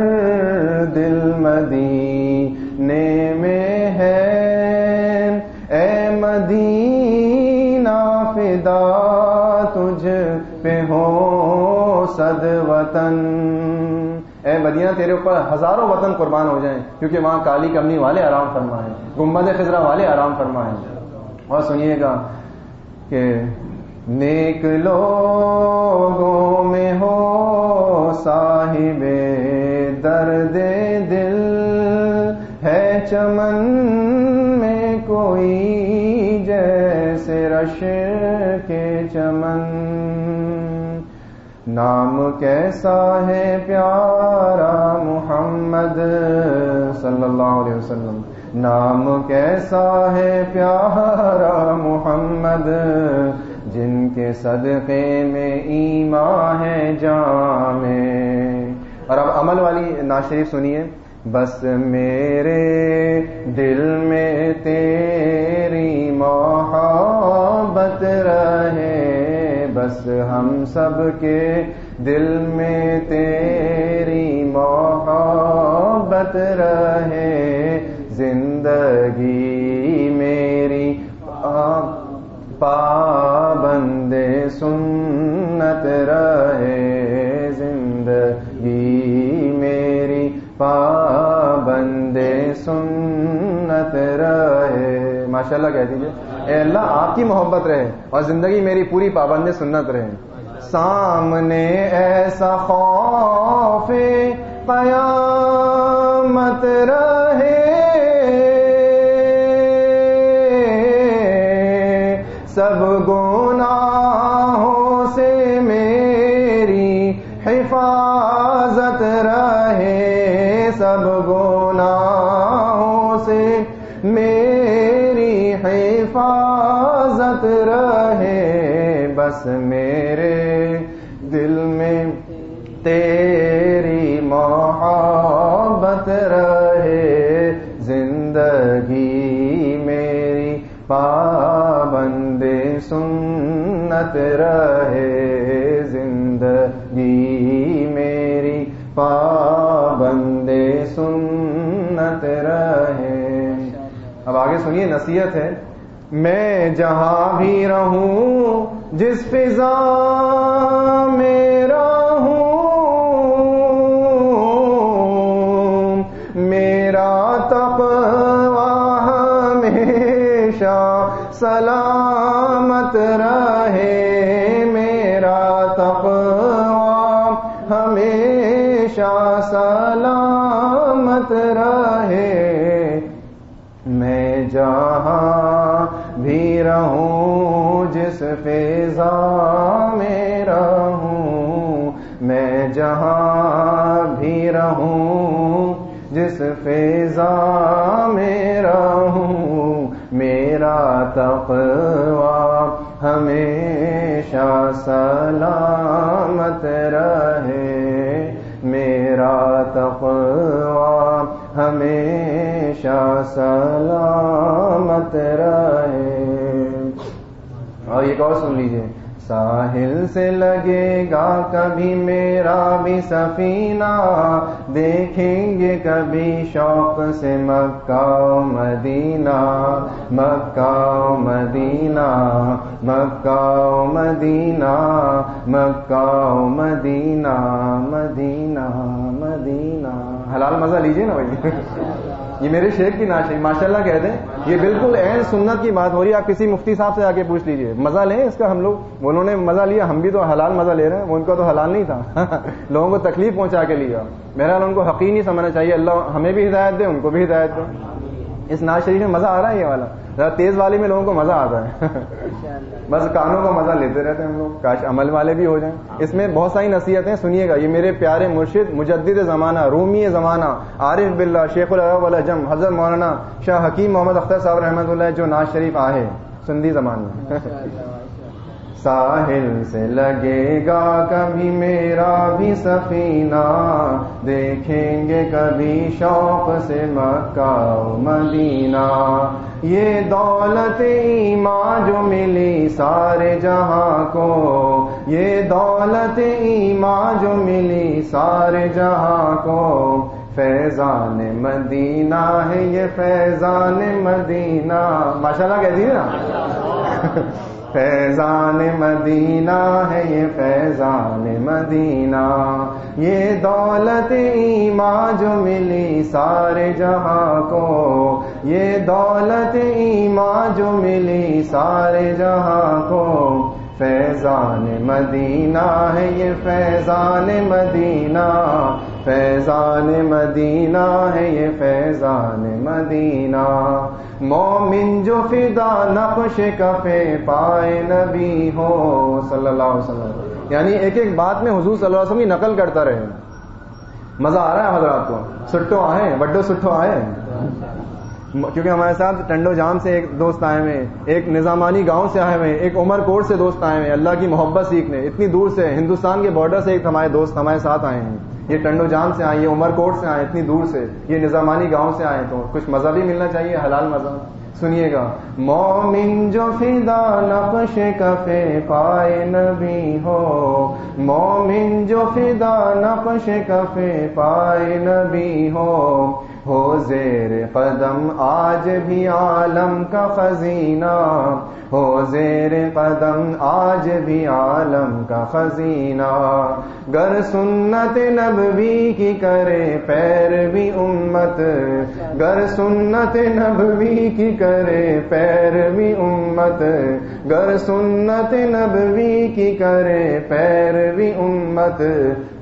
دل مدینے میں ہے۔ اے مدینہ، فدا تجھ پہ ہو صد وطن۔ اے مدینہ، تیرے اوپر ہزاروں وطن قربان ہو جائیں، کیونکہ وہاں کالی کمنی والے آرام فرمائیں گمبد خزرہ والے آرام فرمائیں اور سنیے گا کہ نیک لوگوں میں ہو صاحب درد دل ہے چمن میں کوئی جیسے رش کے چمن نام کیسا ہے پیارا محمد صلی اللہ علیہ وسلم نام کیسا ہے پیارا محمد جن کے صدقے میں ایمان ہے جام اور اب عمل والی ناشریف سنیے۔ بس میرے دل میں تیری محبت رہے۔ بس ہم سب کے دل میں تیری محبت رہے۔ زندگی میری پابند سنت رہے زندگی میری پابند سنت رہے۔ ماشاء اللہ کہہ دیجیے اے اللہ، آپ کی محبت رہے اور زندگی میری پوری پابند سنت رہے۔ سامنے ایسا خوف قیامت رہے۔ سب گناہوں بس میرے دل میں تیری محبت رہے، زندگی میری پابند سنت رہے، زندگی میری پابند سنت رہے۔ اب آگے سنیے، نصیحت ہے، میں جہاں بھی رہوں جس فضا میرا ہوں میرا تقوی ہمیشہ سلام رہوں فضا میں رہوں میں جہاں بھی رہوں، جس فضا میں رہوں میرا تقوی ہمیشہ سلامت رہے، میرا تقوی ہمیشہ سلامت رہے۔ اور ایک اور سن لیجیے ساحل سے لگے گا کبھی میرا بھی سفینہ۔ دیکھیں گے کبھی شوق سے مکہ و مدینہ۔ مکہ و مدینہ۔ مکہ و مدینہ۔ مکہ و مدینہ۔ مدینہ۔ مدینہ۔ حلال مزہ لیجیے نا بھائی۔ یہ میرے شیخ کی ناش ماشاء اللہ کہتے ہیں یہ بالکل عین سنت کی بات ہو رہی ہے، آپ کسی مفتی صاحب سے آ کے پوچھ لیجیے۔ مزہ لیں اس کا ہم لوگ۔ انہوں نے مزہ لیا، ہم بھی تو حلال مزہ لے رہے ہیں، وہ ان کا تو حلال نہیں تھا۔ لوگوں کو تکلیف پہنچا کے لیا۔ بہرحال ان کو حقیق نہیں سمجھنا چاہیے، اللہ ہمیں بھی ہدایت دے، ان کو بھی ہدایت دے۔ اس ناز شریف میں مزہ آ رہا ہے یہ والا؟ ذرا تیز والی میں لوگوں کو مزہ آتا ہے۔ بس کانوں کا مزہ لیتے رہتے ہیں ہم لوگ۔ کاش عمل والے بھی ہو جائیں۔ اس میں بہت ساری نصیحتیں سنیے گا۔ یہ میرے پیارے مرشد مجدد زمانہ رومی زمانہ عارف بلّہ شیخ الجم حضرت مولانا شاہ حکیم محمد اختر صاحب رحمۃ اللہ جو ناز شریف آئے سندھی زمان میں۔ ساحل سے لگے گا کبھی میرا بھی سفینہ۔ دیکھیں گے کبھی شوق سے مکہ و مدینہ۔ یہ دولت ایمان جو ملی سارے جہاں کو، یہ دولت ایمان جو ملی سارے جہاں کو۔ فیضان مدینہ ہے یہ فیضان مدینہ۔ ماشاء اللہ کہہ دیجیے نا فیضان مدینہ ہے یہ فیضان مدینہ۔ یہ دولت ایمان جو ملی سارے جہاں کو، یہ دولت ایمان جو ملی سارے جہاں کو۔ فیضان مدینہ ہے یہ فیضان مدینہ۔ فیضان مدینہ ہے یہ فیضان مدینہ۔ مومن جو فدا نقش کفے پائے نبی ہو صلی اللہ علیہ وسلم۔ یعنی ایک ایک بات میں حضور صلی اللہ علیہ وسلم کی نقل کرتا رہے مزہ آ رہا ہے حضرات کو۔ سٹو آئے بڈو سٹو آئے کیونکہ ہمارے ساتھ ٹنڈو جام سے ایک دوست آئے ہوئے ایک نظامانی گاؤں سے آئے ہوئے ایک عمر کوٹ سے دوست آئے ہوئے اللہ کی محبت سیکھنے اتنی دور سے، ہندوستان کے بارڈر سے ایک ہمارے دوست ہمارے ساتھ آئے ہیں۔ یہ ٹنڈو جام سے آئے یہ عمر کوٹ سے آئے اتنی دور سے، یہ نظامانی گاؤں سے آئے تو کچھ مزہ بھی ملنا چاہیے، حلال مزہ۔ سنیے گا۔ مومن جو فدا نقش کفے پائے نبی ہو، مومن جو فدا نقش کفے پائے نبی ہو ہو زیر قدم آج بھی عالم کا خزینہ ہو زیر قدم، آج بھی عالم کا خزینہ۔ گر سنت نبوی کی کرے پیر بھی امت۔ گر سنت نبوی کی کرے پیر بھی امت۔ گر سنت نبوی کی کرے پیر بھی امت۔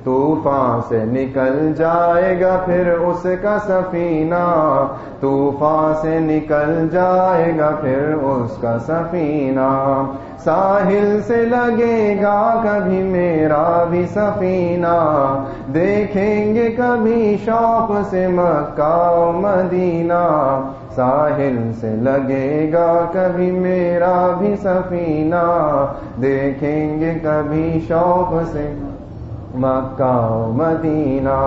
طوفان سے نکل جائے گا پھر اس کا سفینہ۔ طوفان سے نکل جائے گا پھر اس کا سفینہ۔ ساحل سے لگے گا کبھی میرا بھی سفینہ۔ دیکھیں گے کبھی شوق سے مکہ و مدینہ۔ ساحل سے لگے گا کبھی میرا بھی سفینہ۔ دیکھیں گے کبھی شوق سے مکہ مدینہ۔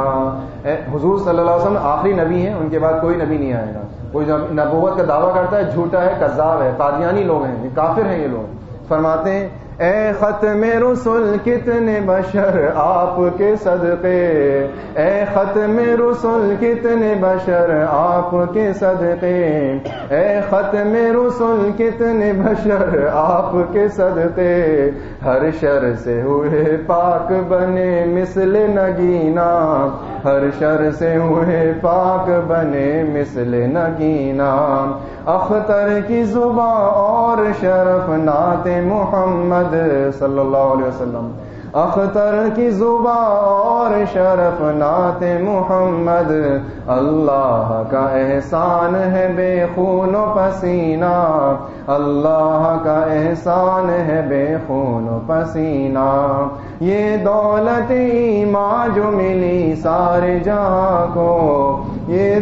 حضور صلی اللہ علیہ وسلم، آخری نبی ہیں، ان کے بعد کوئی نبی نہیں آئے گا۔ کوئی نبوت کا دعویٰ کرتا ہے، جھوٹا ہے، کذاب ہے، قادیانی لوگ ہیں، یہ کافر ہیں یہ لوگ۔ فرماتے ہیں، اے ختم رسول، کتنے بشر آپ کے صدقے؟ اے ختم رسول، کتنے بشر آپ کے صدقے؟ اے ختم رسول، کتنے بشر آپ کے صدقے؟ ہر شر سے ہوئے پاک بنے، مثل نگینا ہر شر سے ہوئے پاک بنے، مثل نگینا اختر کی زباں اور شرف نات محمد صلی اللہ علیہ وسلم۔ اختر کی زباں اور شرف نات محمد۔ اللہ کا احسان ہے بے خون و پسینہ۔ اللہ کا احسان ہے بے خون و پسینہ۔ یہ دولت ایمان جو ملی سارے جہاں کو یہ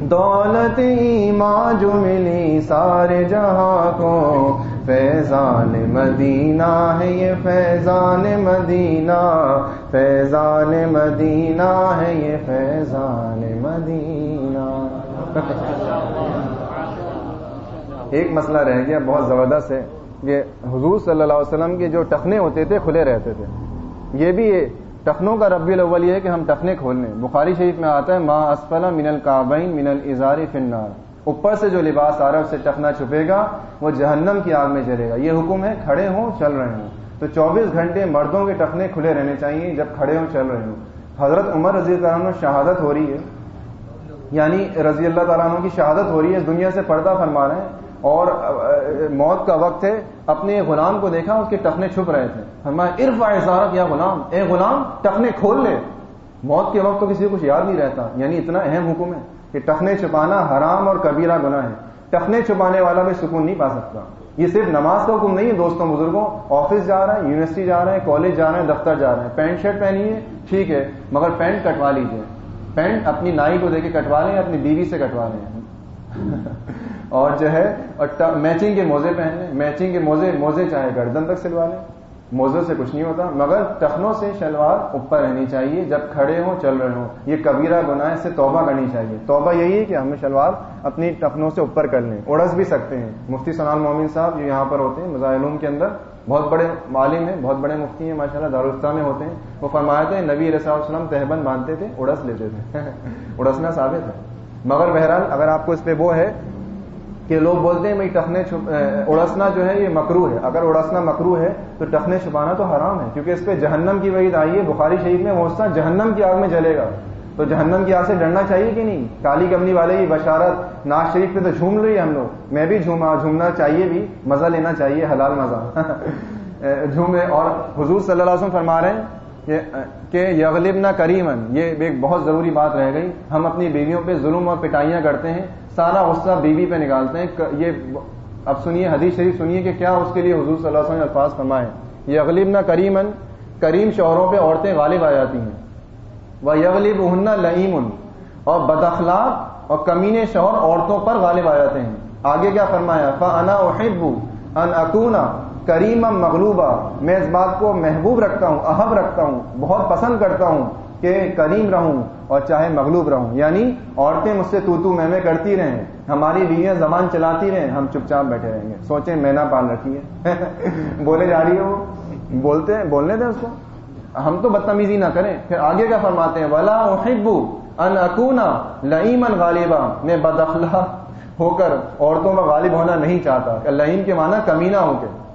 دولت ایمان جو ملی سارے جہاں کو فیضان مدینہ ہے یہ فیضان مدینہ فیضان مدینہ ہے یہ فیضان مدینہ۔ ایک مسئلہ رہ گیا بہت زبردست ہے۔ کہ حضور صلی اللہ علیہ وسلم کے جو ٹخنے ہوتے تھے، کھلے رہتے تھے۔ یہ بھی ٹخنوں کا ربی الاول یہ ہے کہ ہم ٹخنے کھول لیں بخاری شریف میں آتا ہے ماں اسفلا من القابین من الزاری فنار اوپر سے جو لباس آ رہا ہے سے ٹخنا چھپے گا، وہ جہنم کی آگ میں جلے گا۔ یہ حکم ہے، کھڑے ہوں، چل رہے ہوں۔ تو چوبیس گھنٹے مردوں کے ٹخنے کھلے رہنے چاہیے جب کھڑے ہوں، چل رہے ہوں۔ حضرت عمر رضی اللہ عنہ شہادت ہو رہی ہے۔ یعنی رضی اللہ تعالیٰ عنہ کی شہادت ہو رہی ہے، اس دنیا سے پردہ فرما رہے ہیں۔ اور موت کا وقت ہے، اپنے غلام کو دیکھا، اس کے ٹخنے چھپ رہے تھے۔ ہمارا عرف اشارت یا غلام۔ اے غلام، ٹخنے کھول لے۔ موت کے وقت تو کسی کو کچھ یاد نہیں رہتا۔ یعنی اتنا اہم حکم ہے کہ ٹخنے چھپانا حرام اور کبیرہ گناہ ہے۔ ٹخنے چھپانے والا بھی سکون نہیں پا سکتا۔ یہ صرف نماز کا حکم نہیں ہے، دوستوں، بزرگوں۔ آفس جا رہے ہیں یونیورسٹی جا رہے ہیں کالج جا رہے ہیں دفتر جا رہے ہیں پینٹ شرٹ پہنی ہے، ٹھیک ہے، مگر پینٹ کٹوا لیجیے پینٹ اپنی نائی کو دے کے کٹوا لیں اپنی بیوی سے کٹوا لیں اور جو ہے میچنگ کے موزے پہن لیں میچنگ کے موزے موزے چاہے گردن تک سلوا لیں، موزوں سے کچھ نہیں ہوتا، مگر ٹخنوں سے شلوار اوپر رہنی چاہیے، جب کھڑے ہوں، چل رہے ہوں، یہ کبیرہ گناہ سے توبہ کرنی چاہیے، توبہ یہی ہے کہ ہمیں شلوار اپنی ٹخنوں سے اوپر کر لیں، اڑس بھی سکتے ہیں، مفتی سنال مومن صاحب جو یہاں پر ہوتے ہیں مظاہرون کے اندر، بہت بڑے معلم ہیں، بہت بڑے مفتی ہیں ماشاء اللہ دارالفتہ میں ہوتے ہیں، وہ فرمایا تھے نبی علیہ السلام تہبند باندھتے تھے، اڑس لیتے تھے، اڑسنا ثابت ہے، مگر بہرحال اگر آپ کو اس پہ وہ ہے کہ لوگ بولتے ہیں بھائی ٹخنے اڑسنا جو ہے یہ مکرو ہے۔ اگر اڑسنا مکرو ہے تو ٹخنے چھپانا تو حرام ہے، کیونکہ اس پہ جہنم کی وعید آئی ہے۔ بخاری شریف میں وہ جہنم کی آگ میں جلے گا۔ تو جہنم کی آگ سے ڈرنا چاہیے کہ نہیں؟ کالی کمنی والے کی بشارت ناز شریف پہ تو جھوم رہی ہے ہم لوگ۔ میں بھی جھوما جھومنا چاہیے بھی، مزہ لینا چاہیے، حلال مزہ۔ جھومے۔ اور حضور صلی اللہ علیہ وسلم فرما رہے ہیں کہ یغلب نہ کریمن یہ ایک بہت ضروری بات رہ گئی۔ ہم اپنی بیویوں پہ ظلم اور پٹائیاں کرتے ہیں، سارا غصہ بیوی پہ نکالتے ہیں۔ یہ اب سنیے، حدیث شریف سنیے کہ کیا اس کے لیے حضور صلی اللہ علیہ وسلم الفاظ فرمائے۔ یغلب نہ کریمن کریم شوہروں پہ عورتیں غالب آ جاتی ہیں۔ وہ یغلب ہن لعیم اور بد اخلاق اور کمینے شوہر عورتوں پر غالب آ جاتے ہیں۔ آگے کیا فرمایا؟ فانا احب ان اکونا کریم مغلوبہ، میں اس بات کو محبوب رکھتا ہوں اہب رکھتا ہوں، بہت پسند کرتا ہوں کہ کریم رہوں اور چاہے مغلوب رہوں۔ یعنی عورتیں مجھ سے تو تو میں میں کرتی رہیں، ہماری بیویاں زبان چلاتی رہیں، ہم چپ چاپ بیٹھے رہیں گے۔ سوچیں میں نہ پال رکھی ہے۔ بولے جا رہی ہے وہ۔ بولتے ہیں، بولنے دیں اس کو۔ ہم تو بدتمیزی نہ کریں۔ پھر آگے کیا فرماتے ہیں؟ ولا احب ان اکونا لئیمن غالبا۔ میں بدخلا ہو کر عورتوں کا غالب ہونا نہیں چاہتا۔ لئیم کے معنی کمینہ ہو کے۔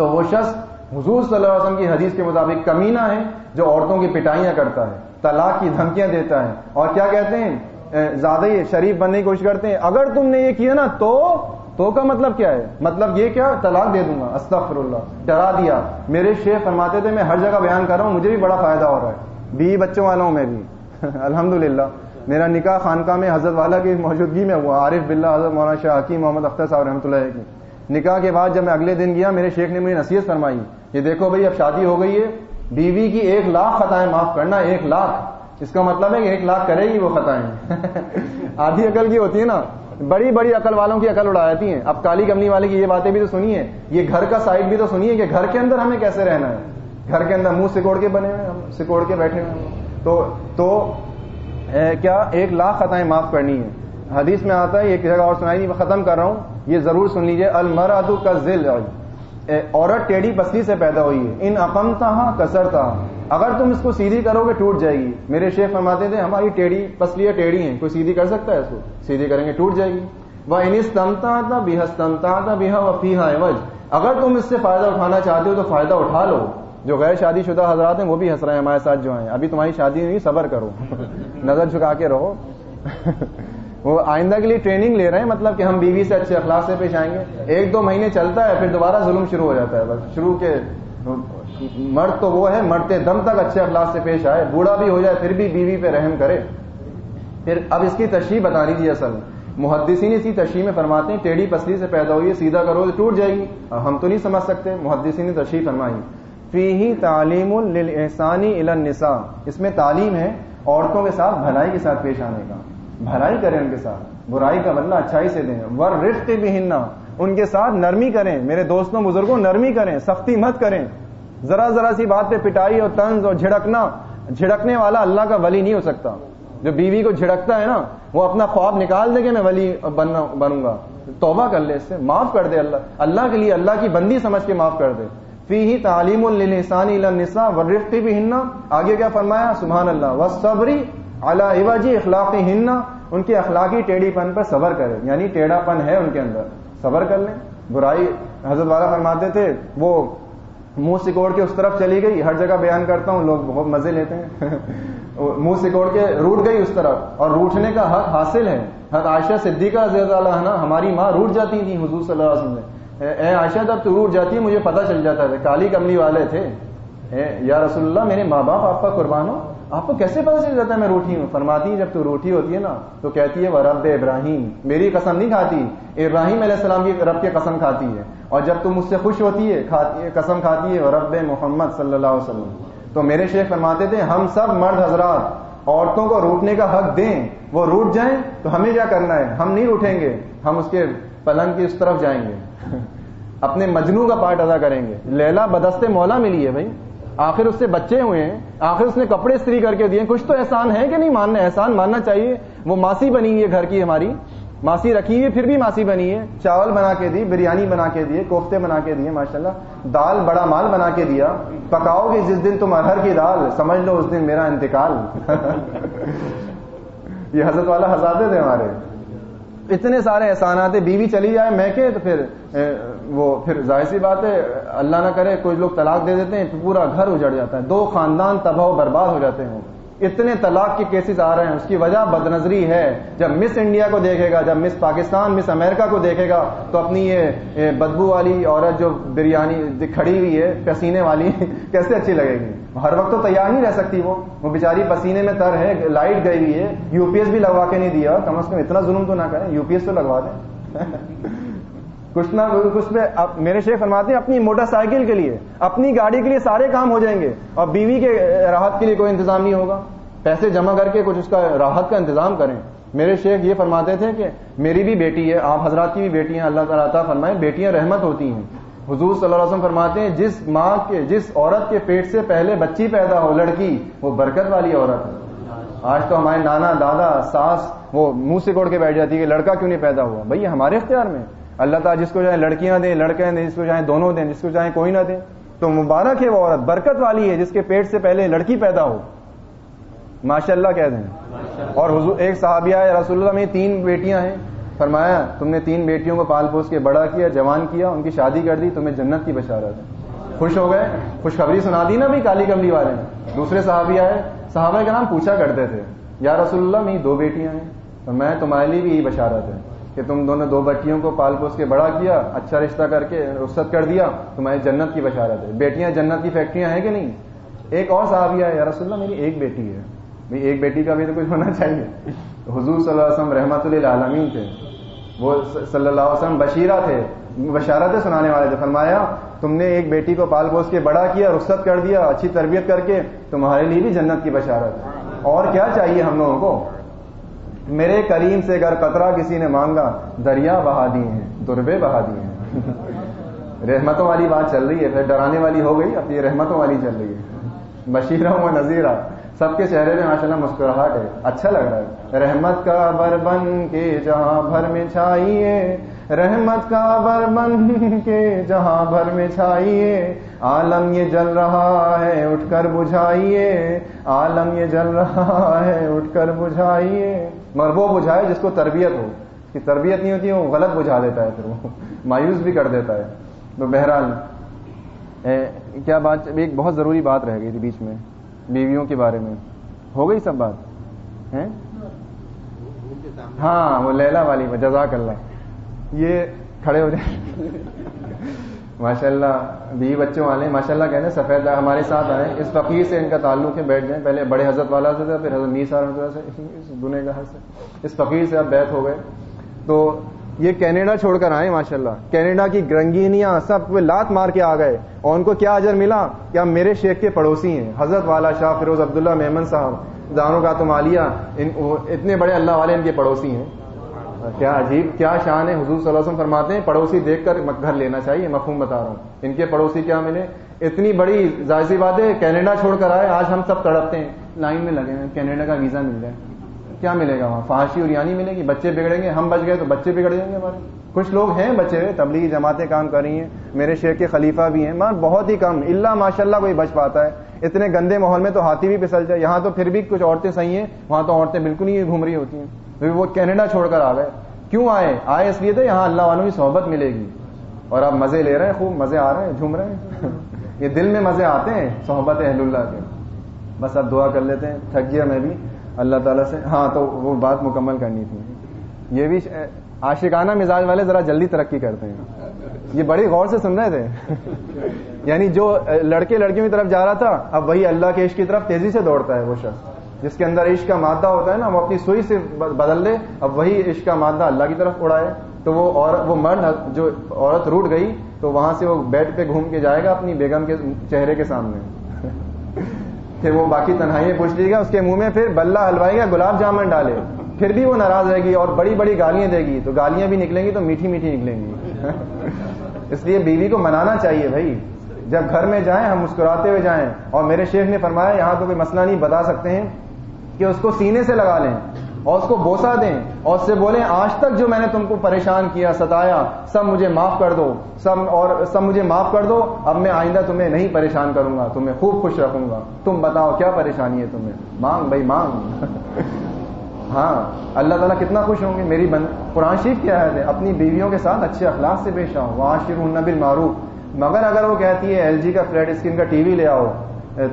تو وہ شخص حضور صلی اللہ علیہ وسلم کی حدیث کے مطابق کمینہ ہے جو عورتوں کی پٹائیاں کرتا ہے، طلاق کی دھمکیاں دیتا ہے۔ اور کیا کہتے ہیں؟ زیادہ ہی شریف بننے کی کوشش کرتے ہیں۔ اگر تم نے یہ کیا نا تو تو کا مطلب کیا ہے؟ مطلب یہ کیا؟ طلاق دے دوں گا۔ استغفر اللہ ڈرا دیا۔ میرے شیخ فرماتے تھے، میں ہر جگہ بیان کر رہا ہوں، مجھے بھی بڑا فائدہ ہو رہا ہے۔ بیوی بچوں والا ہوں میں بھی۔ الحمد میرا نکاح خانقاہ میں حضرت والا کی موجودگی میں ہوا، عارف بلّہ حضرت مولانا شاہ حکیم محمد اختر صاحب رحمۃ اللہ کی۔ نکاح کے بعد جب میں اگلے دن گیا، میرے شیخ نے مجھے نصیحت فرمائی، یہ دیکھو بھائی، اب شادی ہو گئی ہے، بیوی کی ایک لاکھ خطائیں معاف کرنا ایک لاکھ، اس کا مطلب ہے کہ ایک لاکھ کرے گی وہ خطائیں۔ آدھی عقل کی ہوتی ہے نا، بڑی بڑی عقل والوں کی عقل اڑا جاتی ہیں۔ اب کالی کمنی والے کی یہ باتیں بھی تو سنیے یہ گھر کا سائڈ بھی تو سنیے کہ گھر کے اندر ہمیں کیسے رہنا ہے؟ گھر کے اندر منہ سکوڑ کے بنے ہوئے ہم سکوڑ کے بیٹھے ہوئے تو تو کیا ایک لاکھ خطائیں معاف کرنی ہے حدیث میں آتا ہے ایک جگہ اور سنائی میں ختم کر رہا ہوں۔ یہ ضرور سن لیجیے المرادو کا ذل عورت ٹیڑھی پسلی سے پیدا ہوئی ہے۔ ان اقمتا ہاں کسرتا اگر تم اس کو سیدھی کرو گے، ٹوٹ جائے گی۔ میرے شیخ فرماتے تھے، ہماری ٹیڑھی پسلیاں ٹیڑھی ہیں، کوئی سیدھی کر سکتا ہے اس کو؟ سیدھی کریں گے، ٹوٹ جائے گی۔ وہ انستمتا تھا بےحستمتا تھا بیہا و فیحا وج اگر تم اس سے فائدہ اٹھانا چاہتے ہو تو فائدہ اٹھا لو۔ جو غیر شادی شدہ حضرات ہیں، وہ بھی ہنس رہے ہیں ہمارے ساتھ جو ہیں۔ ابھی تمہاری شادی نہیں صبر کرو۔ نظر جھکا کے رہو۔ وہ آئندہ کے لیے ٹریننگ لے رہے ہیں مطلب کہ ہم بیوی سے اچھے اخلاق سے پیش آئیں گے۔ ایک دو مہینے چلتا ہے، پھر دوبارہ ظلم شروع ہو جاتا ہے۔ بس شروع کے مرد تو وہ ہے، مرتے دم تک اچھے اخلاق سے پیش آئے، بوڑھا بھی ہو جائے، پھر بھی بیوی پہ رحم کرے۔ پھر اب اس کی تشریح بتا دیجیے اصل۔ محدثین اسی تشریح میں فرماتے ہیں، ٹیڑھی پسلی سے پیدا ہوئی ہے، سیدھا کرو، تو ٹوٹ جائے گی۔ ہم تو نہیں سمجھ سکتے، محدثین نے تشریح فرمائی۔ فی ہی تعلیم الحسانی النساء۔ اس میں تعلیم ہے، عورتوں کے ساتھ بھلائی کے ساتھ پیش آنے کا۔ بھلائی کریں ان کے ساتھ، برائی کا بدلہ اچھائی سے دیں۔ ور رفت بھی ہننا ان کے ساتھ نرمی کریں۔ میرے دوستوں، بزرگوں، نرمی کریں، سختی مت کریں۔ ذرا ذرا سی بات پہ پٹائی اور طنز اور جھڑکنا، جھڑکنے والا اللہ کا ولی نہیں ہو سکتا۔ جو بیوی کو جھڑکتا ہے نا، وہ اپنا خواب نکال دے کہ میں ولی بنوں گا۔ توبہ کر لے اس سے، معاف کر دے اللہ اللہ کے لیے اللہ کی بندی سمجھ کے معاف کر دے۔ فی ہی تعلیم السانی النساء ورفتی بھی ہننا آگے کیا فرمایا؟ سبحان اللہ۔ و صبری اللہ جی اخلاقی ہننا ان کی اخلاقی ٹیڑھی پن پر صبر کرے۔ یعنی ٹیڑھا پن ہے ان کے اندر۔ صبر کر لیں۔ برائی، حضرت والا فرماتے تھے، وہ منہ سکوڑ کے اس طرف چلی گئی۔ ہر جگہ بیان کرتا ہوں، لوگ بہت مزے لیتے ہیں۔ منہ سکوڑ کے روٹ گئی اس طرف۔ اور روٹنے کا حق حاصل ہے۔ حق عائشہ صدیقہ رضی اللہ عنہ، ہماری ماں روٹ جاتی تھی، حضور صلی اللہ علیہ وسلم اے عائشہ، جب تو روٹ جاتی ہے، مجھے پتہ چل جاتا تھا۔ کالی کملی والے تھے۔ یا رسول اللہ، میرے ماں باپ، آپ کا قربان ہو۔ آپ کو کیسے پتا چل جاتا ہے میں روٹی ہوں؟ فرماتی جب تو روٹی ہوتی ہے نا، تو کہتی ہے، وہ رب ابراہیم، میری قسم نہیں کھاتی؟ ابراہیم علیہ السلام کی رب کی قسم کھاتی ہے۔ اور جب تم مجھ سے خوش ہوتی ہے قسم کھاتی ہے، وہ رب محمد صلی اللہ علیہ وسلم۔ تو میرے شیخ فرماتے تھے، ہم سب مرد حضرات، عورتوں کو روٹنے کا حق دیں، وہ روٹ جائیں، تو ہمیں کیا کرنا ہے؟ ہم نہیں روٹیں گے، ہم اس کے پلنگ کی اس طرف جائیں گے۔ اپنے مجنو کا پارٹ ادا کریں گے۔ لیلا بدستے مولا ملی ہے بھائی۔ آخر اس سے بچے ہوئے ہیں، آخر اس نے کپڑے استری کر کے دیے، کچھ تو احسان ہے کہ نہیں؟ ماننا، احسان ماننا چاہیے۔ وہ ماسی بنی ہے گھر کی ہماری۔ ماسی رکھی ہے، پھر بھی ماسی بنی ہے۔ چاول بنا کے دی، بریانی بنا کے دیے، کوفتے بنا کے دیے ماشاء اللہ دال بڑا مال بنا کے دیا۔ پکاؤ گے جس دن تم ارہر کی دال، سمجھ لو اس دن میرا انتقال۔ یہ حضرت والا حضاتے تھے ہمارے۔ اتنے سارے احسانات، بیوی چلی جائے، میں کہ تو پھر وہ پھر ظاہر سی بات ہے، اللہ نہ کرے کچھ لوگ طلاق دے دیتے ہیں پھر پورا گھر اجڑ جاتا ہے۔ دو خاندان تباہ و برباد ہو جاتے ہیں اتنے طلاق کے کیسز آ رہے ہیں۔ اس کی وجہ بد نظری ہے۔ جب مس انڈیا کو دیکھے گا، جب مس پاکستان مس امریکہ کو دیکھے گا، تو اپنی یہ بدبو والی عورت جو بریانی کھڑی ہوئی ہے، پسینے والی، کیسے اچھی لگے گی؟ ہر وقت تو تیار نہیں رہ سکتی وہ۔ وہ بیچاری پسینے میں تر ہے، لائٹ گئی ہوئی ہے۔ یو پی ایس بھی لگوا کے نہیں دیا۔ کم از کم اتنا ظلم تو نہ کریں۔ یو پی ایس تو لگوا دیں۔ کچھ نہ کچھ پہ میرے شیخ فرماتے ہیں اپنی موٹر سائیکل کے لیے، اپنی گاڑی کے لیے سارے کام ہو جائیں گے، اور بیوی کے راحت کے لیے کوئی انتظام نہیں ہوگا۔ پیسے جمع کر کے کچھ اس کا راحت کا انتظام کریں۔ میرے شیخ یہ فرماتے تھے کہ میری بھی بیٹی ہے، آپ حضرات کی بھی بیٹیاں اللہ تعالیٰ تعالیٰ فرمائے، بیٹیاں رحمت ہوتی ہیں۔ حضور صلی اللہ علیہ وسلم فرماتے ہیں، جس ماں کے جس عورت کے پیٹ سے پہلے بچی پیدا ہو، لڑکی، وہ برکت والی عورت ہے۔ آج تو ہمارے نانا، دادا، ساس، وہ منہ سے کوڑ کے بیٹھ جاتی ہے کہ لڑکا کیوں نہیں پیدا ہوا؟ بھائی ہمارے اختیار میں اللہ تعالیٰ جس کو چاہے لڑکیاں دیں لڑکے دیں، جس کو چاہے دونوں دیں، جس کو چاہے کوئی نہ دیں۔ تو مبارک ہے وہ عورت، برکت والی ہے جس کے پیٹ سے پہلے لڑکی پیدا ہو۔ ماشاء اللہ کہہ دیں۔ اور حضور، ایک صحابیہ ہے رسول اللہ، میں تین بیٹیاں ہیں۔ فرمایا، تم نے تین بیٹیوں کو پال پوس کے بڑا کیا، جوان کیا، ان کی شادی کر دی، تمہیں جنت کی بشارت ہے۔ خوش ہو گئے؟ خوشخبری سنا دی نا بھی کالی کملی والے نے۔ دوسرے صحابیہ ہے صحابہ کا نام پوچھا کرتے تھے، یا رسول اللہ میری دو بیٹیاں ہیں اور میں تمہارے لیے بھی یہی بشارت ہے۔ کہ تم دونوں دو بچیوں کو پال پوس کے بڑا کیا اچھا رشتہ کر کے رخصت کر دیا، تمہاری جنت کی بشارت ہے۔ بیٹیاں جنت کی فیکٹریاں ہیں کہ نہیں؟ ایک اور صحابیہ ہے یا رسول اللہ، میری ایک بیٹی ہے۔ بھائی ایک بیٹی کا بھی تو کچھ ہونا چاہیے۔ حضور صلی اللہ علیہ وسلم رحمت اللہ عالمین تھے۔ وہ صلی اللہ علیہ وسلم بشیرہ تھے، بشارتیں سنانے والے تھے۔ فرمایا، تم نے ایک بیٹی کو پال پوس کے بڑا کیا، رخصت کر دیا، اچھی تربیت کر کے، تمہارے لیے بھی جنت کی بشارت ہے۔ اور کیا چاہیے ہم لوگوں کو؟ میرے کریم سے اگر قطرہ کسی نے مانگا، دریا بہا دیے ہیں، دربے بہا دیے ہیں۔ رحمتوں والی بات چل رہی ہے، پھر ڈرانے والی ہو گئی، اب یہ رحمتوں والی چل رہی ہے۔ بشیرہ و نذیرہ، سب کے چہرے میں ماشاء اللہ مسکراہٹ ہے اچھا لگ رہا ہے۔ رحمت کا بر بن کے جہاں بھر میں چھائیے رحمت کا بر بن کے جہاں بھر میں چھائیے عالم یہ جل رہا ہے، اٹھ کر بجھائیے۔ عالم یہ جل رہا ہے، اٹھ کر بجھائیے۔ مگر وہ بجھائے جس کو تربیت ہو۔ کہ تربیت نہیں ہوتی، وہ غلط بجھا دیتا ہے، پھر وہ مایوس بھی کر دیتا ہے۔ تو بہرحال کیا بات ایک بہت ضروری بات رہ گئی تھی بیچ میں، بیویوں کے بارے میں۔ ہو گئی سب بات؟ ہاں وہ لیلا والی جزاک اللہ۔ یہ کھڑے ہو جائیں۔ ماشاء اللہ بیوی بچوں والے ماشاء اللہ کہنے سفید ہمارے ساتھ آئے۔ اس فقیر سے ان کا تعلق ہے، بیٹھ جائیں۔ پہلے بڑے حضرت والا سے تھا پھر حضرت میر صاحب سے دنیا کا سے۔ اس فقیر سے اب بیت ہو گئے۔ تو یہ کینیڈا چھوڑ کر آئے ماشاء اللہ کینیڈا کی گرنگینیاں سب لات مار کے آ گئے۔ اور ان کو کیا اجر ملا؟ کہ کیا میرے شیخ کے پڑوسی ہیں۔ حضرت والا شاہ فیروز عبداللہ محمد صاحب دانوں کا تم عالیہ اتنے بڑے اللہ والے ان کے پڑوسی ہیں۔ کیا عجیب، کیا شان ہے؟ حضور صلی اللہ علیہ وسلم فرماتے ہیں، پڑوسی دیکھ کر گھر لینا چاہیے مفہوم بتا رہا ہوں۔ ان کے پڑوسی کیا ملے؟ اتنی بڑی ظاہر بات ہے، کینیڈا چھوڑ کر آئے، آج ہم سب تڑپتے ہیں۔ لائن میں لگے ہیں، کینیڈا کا ویزا مل جائے کیا ملے گا وہاں؟ فحاشی اور یعنی ملے گی؟ بچے بگڑیں گے؟ ہم بچ گئے تو بچے بگڑ جائیں گے ہمارے۔ کچھ لوگ ہیں بچے ہوئے، تبلیغی جماعتیں کام کر رہی ہیں، میرے شیخ کے خلیفہ بھی ہیں، مگر بہت ہی کم۔ اللہ ماشاء اللہ کوئی بچ پاتا ہے۔ اتنے گندے ماحول میں تو ہاتھی بھی پسل جائے، یہاں تو پھر بھی کچھ عورتیں صحیح ہیں، وہاں تو عورتیں بالکل ہی گھوم رہی ہوتی ہیں۔ وہ کینیڈا چھوڑ کر آ گئے۔ کیوں آئے؟ آئے اس لیے تو یہاں اللہ والوں کی صحبت ملے گی۔ اور آپ مزے لے رہے ہیں، خوب مزے آ رہے ہیں، جھوم رہے ہیں۔ یہ دل میں مزے آتے ہیں صحبت اہل اللہ کے۔ بس اب دعا کر لیتے ہیں، تھک گیا میں بھی۔ اللہ تعالیٰ سے ہاں تو وہ بات مکمل کرنی تھی۔ یہ بھی عاشقانہ مزاج والے ذرا جلدی ترقی کرتے ہیں۔ یہ بڑی غور سے سن رہے تھے۔ یعنی جو لڑکے لڑکیوں کی طرف جا رہا تھا، اب وہی اللہ کے عشق کی طرف تیزی سے دوڑتا ہے وہ شخص۔ جس کے اندر عشق کا مادہ ہوتا ہے نا، وہ اپنی سوئی سے بدل لے، اب وہی عشق کا مادہ اللہ کی طرف اڑائے۔ تو وہ اور وہ مرد جو عورت روٹ گئی، تو وہاں سے وہ بیڈ پہ گھوم کے جائے گا اپنی بیگم کے چہرے کے سامنے۔ پھر وہ باقی تنہائی پوچھ لیے گا، اس کے منہ میں پھر بلہ ہلوائے گا، گلاب جامن ڈالے۔ پھر بھی وہ ناراض رہے گی اور بڑی بڑی گالیاں دے گی۔ تو گالیاں بھی نکلیں گی تو میٹھی میٹھی نکلیں گی۔ اس لیے بیوی کو منانا چاہیے بھائی۔ جب گھر میں جائیں، ہم مسکراتے ہوئے جائیں۔ اور میرے شیخ نے فرمایا، یہاں تو کوئی مسئلہ نہیں، بتا سکتے ہیں۔ کہ اس کو سینے سے لگا لیں اور اس کو بوسا دیں اور اس سے بولیں، آج تک جو میں نے تم کو پریشان کیا، ستایا، سب مجھے معاف کر دو، سب اور سب مجھے معاف کر دو، اب میں آئندہ تمہیں نہیں پریشان کروں گا، تمہیں خوب خوش رکھوں گا۔ تم بتاؤ، کیا پریشانی ہے تمہیں؟ مانگ بھائی، مانگ۔ ہاں اللہ تعالیٰ کتنا خوش ہوں گے۔ میری بند قرآن شریف کیا ہے، اپنی بیویوں کے ساتھ اچھے اخلاق سے پیش آؤ۔ وہاں شیر النبل معروف مگر اگر وہ کہتی ہے، ایل جی کا فلیٹ اسکرین کا ٹی وی لے آؤ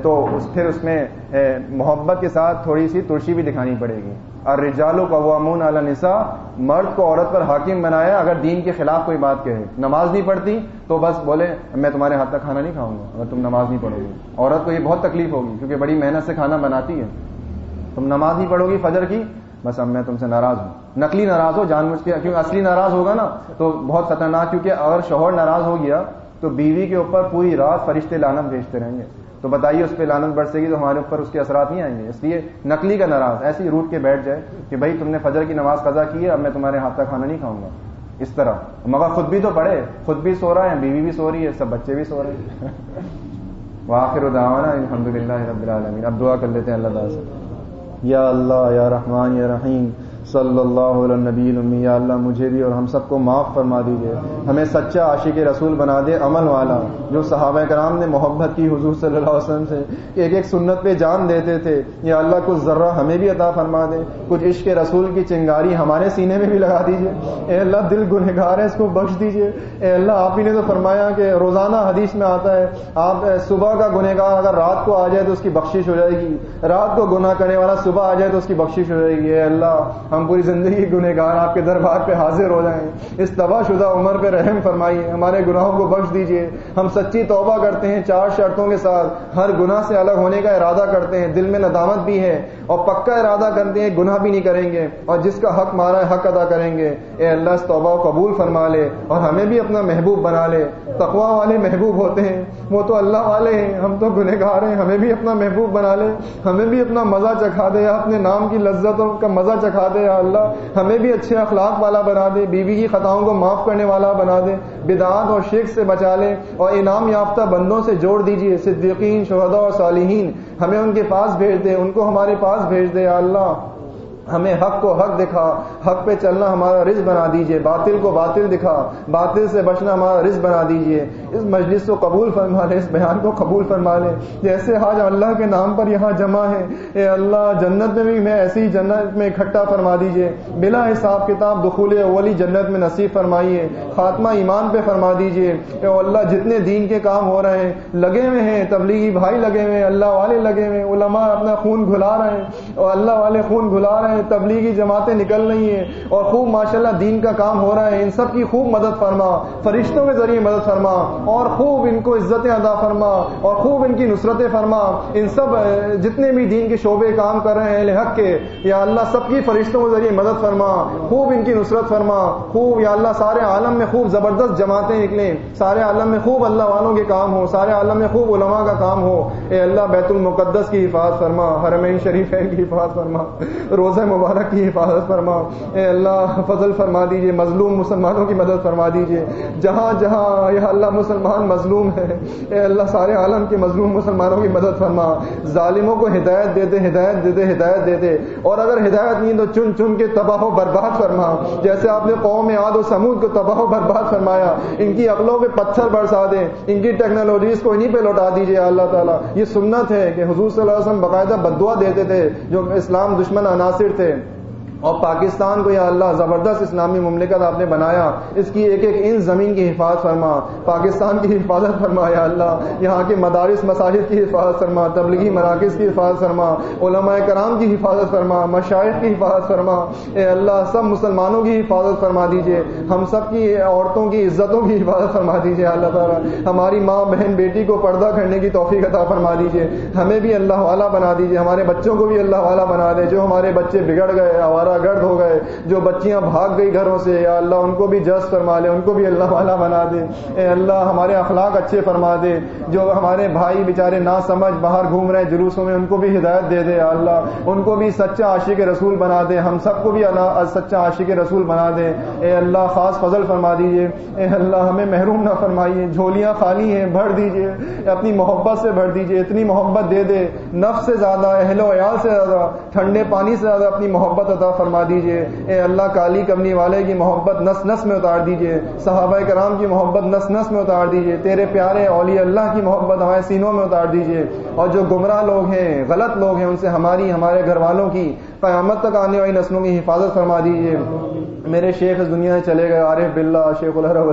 تو اس، پھر اس میں محبت کے ساتھ تھوڑی سی ترشی بھی دکھانی پڑے گی۔ اور رجالو قوامون علی نسا مرد کو عورت پر حاکم بنایا، اگر دین کے خلاف کوئی بات کہے۔ نماز نہیں پڑھتی، تو بس بولے، میں تمہارے ہاتھ تک کھانا نہیں کھاؤں گا، اگر تم نماز نہیں پڑھو گی عورت کو یہ بہت تکلیف ہوگی، کیونکہ بڑی محنت سے کھانا بناتی ہے۔ تم نماز نہیں پڑھو گی فجر کی، بس اب میں تم سے ناراض ہوں۔ نقلی ناراض ہو، جان مجھ کے، کیونکہ اصلی ناراض ہوگا نا، تو بہت خطرناک، کیونکہ اگر شوہر ناراض ہو گیا، تو بیوی کے اوپر پوری رات فرشتے لانت بھیجتے رہیں گے۔ تو بتائیے اس پہ لانت برسے گی تو ہمارے اوپر اس کے اثرات نہیں آئیں گے۔ اس لیے نقلی کا ناراض ایسے ہی روٹ کے بیٹھ جائے کہ بھائی تم نے فجر کی نماز قضا کی ہے، اب میں تمہارے ہاتھ کا کھانا نہیں کھاؤں گا۔ اس طرح۔ مگر خود بھی تو پڑھے، خود بھی سو رہا ہے، بیوی بھی سو رہی ہے، سب بچے بھی سو رہے ہیں۔ واخر دعوانا الحمد للہ رب العالمین۔ اب دعا کر لیتے ہیں اللہ تعالیٰ سے۔ یا اللہ، یا رحمان، یا رحیم صلی اللہ علیہ نبی یا اللہ مجھے بھی اور ہم سب کو معاف فرما دیجیے ہمیں سچا عاشق رسول بنا دے عمل والا۔ جو صحابہ کرام نے محبت کی حضور صلی اللہ علیہ وسلم سے ایک ایک سنت پہ جان دیتے تھے، یا اللہ کچھ ذرہ ہمیں بھی عطا فرما دے۔ کچھ عشق رسول کی چنگاری ہمارے سینے میں بھی لگا دیجیے اے اللہ دل گنہگار ہے، اس کو بخش دیجیے اے اللہ آپ ہی نے تو فرمایا کہ روزانہ حدیث میں آتا ہے، آپ صبح کا گنہگار اگر رات کو آ جائے تو اس کی بخشش ہو جائے گی۔ رات کو گناہ کرنے والا صبح آ جائے تو اس کی بخشش ہو جائے گی۔ اے اللہ ہم پوری زندگی گنہ گار آپ کے دربار پہ حاضر ہو جائیں۔ اس تباہ شدہ عمر پہ رحم فرمائیے، ہمارے گناہوں کو بخش دیجیے ہم سچی توبہ کرتے ہیں چار شرطوں کے ساتھ۔ ہر گناہ سے الگ ہونے کا ارادہ کرتے ہیں۔ دل میں ندامت بھی ہے اور پکا ارادہ کرتے ہیں، گناہ بھی نہیں کریں گے۔ اور جس کا حق مارا ہے، حق ادا کریں گے۔ اے اللہ، اس توبہ قبول فرما لے اور ہمیں بھی اپنا محبوب بنا لے۔ تقوا والے محبوب ہوتے ہیں، وہ تو اللہ والے ہیں، ہم تو گنہ گار ہیں، ہمیں بھی اپنا محبوب بنا لے، ہمیں بھی اپنا مزہ چکھا دے اپنے نام کی لذتوں کا مزہ چکھا دے، یا اللہ، ہمیں بھی اچھے اخلاق والا بنا دے، بیوی کی خطاؤں کو معاف کرنے والا بنا دے، بدعات اور شیخ سے بچا لے، اور انعام یافتہ بندوں سے جوڑ دیجیے صدیقین شہدا اور صالحین، ہمیں ان کے پاس بھیج دے، ان کو ہمارے پاس بھیج دے اللہ۔ ہمیں حق کو حق دکھا، حق پہ چلنا ہمارا رزق بنا دیجیے، باطل کو باطل دکھا، باطل سے بچنا ہمارا رزق بنا دیجیے۔ اس مجلس کو قبول فرما لے، اس بیان کو قبول فرما لے۔ جیسے آج اللہ کے نام پر یہاں جمع ہے، اے اللہ، جنت میں بھی میں ایسی جنت میں اکٹھا فرما دیجیے۔ بلا حساب کتاب دخول اولی جنت میں نصیب فرمائیے۔ خاتمہ ایمان پہ فرما دیجیے۔ اے اللہ، جتنے دین کے کام ہو رہے ہیں، لگے ہوئے ہیں، تبلیغی بھائی لگے ہوئے ہیں، اللہ والے لگے ہوئے ہیں، علماء اپنا خون گھلا رہے ہیں۔ اور اللہ والے خون گھلا رہے ہیں۔ تبلیغی جماعتیں نکل رہی ہیں اور خوب ماشاءاللہ دین کا کام ہو رہا ہے، ان سب کی خوب مدد فرما، فرشتوں کے ذریعے مدد فرما، اور خوب ان کو عزتیں ادا فرما، اور خوب ان کی نصرتیں فرما۔ ان سب جتنے بھی دین کے شعبے کام کر رہے ہیں اہل حق کے، یا اللہ سب کی فرشتوں کے ذریعے مدد فرما، خوب ان کی نصرت فرما۔ خوب، یا اللہ سارے عالم میں خوب زبردست جماعتیں نکلیں، سارے عالم میں خوب اللہ والوں کے کام ہو سارے عالم میں خوب علماء کا کام ہو۔ اے اللہ بیت المقدس کی حفاظت فرما، حرمین شریف کی حفاظت فرما، روزہ مبارک کی حفاظت فرما اے اللہ، فضل فرما دیجیے، مظلوم مسلمانوں کی مدد فرما دیجیے۔ جہاں جہاں یا اللہ مسلمان مظلوم ہے، اے اللہ سارے عالم کے مظلوم مسلمانوں کی مدد فرما۔ ظالموں کو ہدایت دے دے، ہدایت دے دے، ہدایت دے دے۔ اور اگر ہدایت نہیں، تو چن چن کے تباہ و برباد فرما۔ جیسے آپ نے قوم عاد و سمود کو تباہ و برباد فرمایا، ان کی عقلوں پہ پتھر برسا دیں، ان کی ٹیکنالوجیز کو انہیں پہ لوٹا دیجیے اللہ تعالیٰ۔ یہ سنت ہے کہ حضور صلی اللہ علیہ وسلم باقاعدہ بدعا دیتے تھے، جو اسلام دشمن عناصر تھے اور پاکستان کو یا اللہ زبردست اسلامی مملکت آپ نے بنایا، اس کی ایک ایک ان زمین کی حفاظت فرما، پاکستان کی حفاظت فرما یا اللہ، یہاں کے مدارس، مساجد کی حفاظت فرما، تبلیغی مراکز کی حفاظت فرما، علماء کرام کی حفاظت فرما مشاہد کی حفاظت فرما۔ اے اللہ، سب مسلمانوں کی حفاظت فرما دیجیے، ہم سب کی عورتوں کی عزتوں کی حفاظت فرما دیجیے اللہ تعالیٰ۔ ہماری ماں، بہن، بیٹی کو پردہ کرنے کی توفیق عطا فرما دیجیے۔ ہمیں بھی اللہ والا بنا دیجیے، ہمارے بچوں کو بھی اللہ والا بنا دے، جو ہمارے بچے بگڑ گئے گرد ہو گئے، جو بچیاں بھاگ گئی گھروں سے، یا اللہ ان کو بھی جس فرما لے، ان کو بھی اللہ والا بنا دے۔ اے اللہ، ہمارے اخلاق اچھے فرما دے۔ جو ہمارے بھائی بےچارے نہ سمجھ باہر گھوم رہے جلوسوں میں، ان کو بھی ہدایت دے دے۔ یا اللہ، ان کو بھی سچا عاشق رسول بنا دے۔ ہم سب کو بھی سچا عاشق رسول بنا دے۔ اے اللہ، خاص فضل فرما دیجیے اے اللہ، ہمیں محروم نہ فرمائیے۔ جھولیاں خالی ہیں، بھر دیجیے اپنی محبت سے بھر دیجیے اتنی محبت دے دے۔ نفس سے زیادہ، اہل و عیال سے زیادہ، ٹھنڈے پانی سے زیادہ اپنی محبت عطا فرما دیجیے اے اللہ کالی کمنی والے کی محبت نس نس میں اتار دیجیے صحابہ کرام کی محبت نس نس میں اتار دیجیے تیرے پیارے اولی اللہ کی محبت ہمارے سینوں میں اتار دیجیے اور جو گمراہ لوگ ہیں، غلط لوگ ہیں، ان سے ہماری، ہمارے گھر والوں کی قیامت تک آنے والی نسلوں کی حفاظت فرما دیجیے میرے شیخ اس دنیا سے چلے گئے، عارف بلّہ شیخ الرحم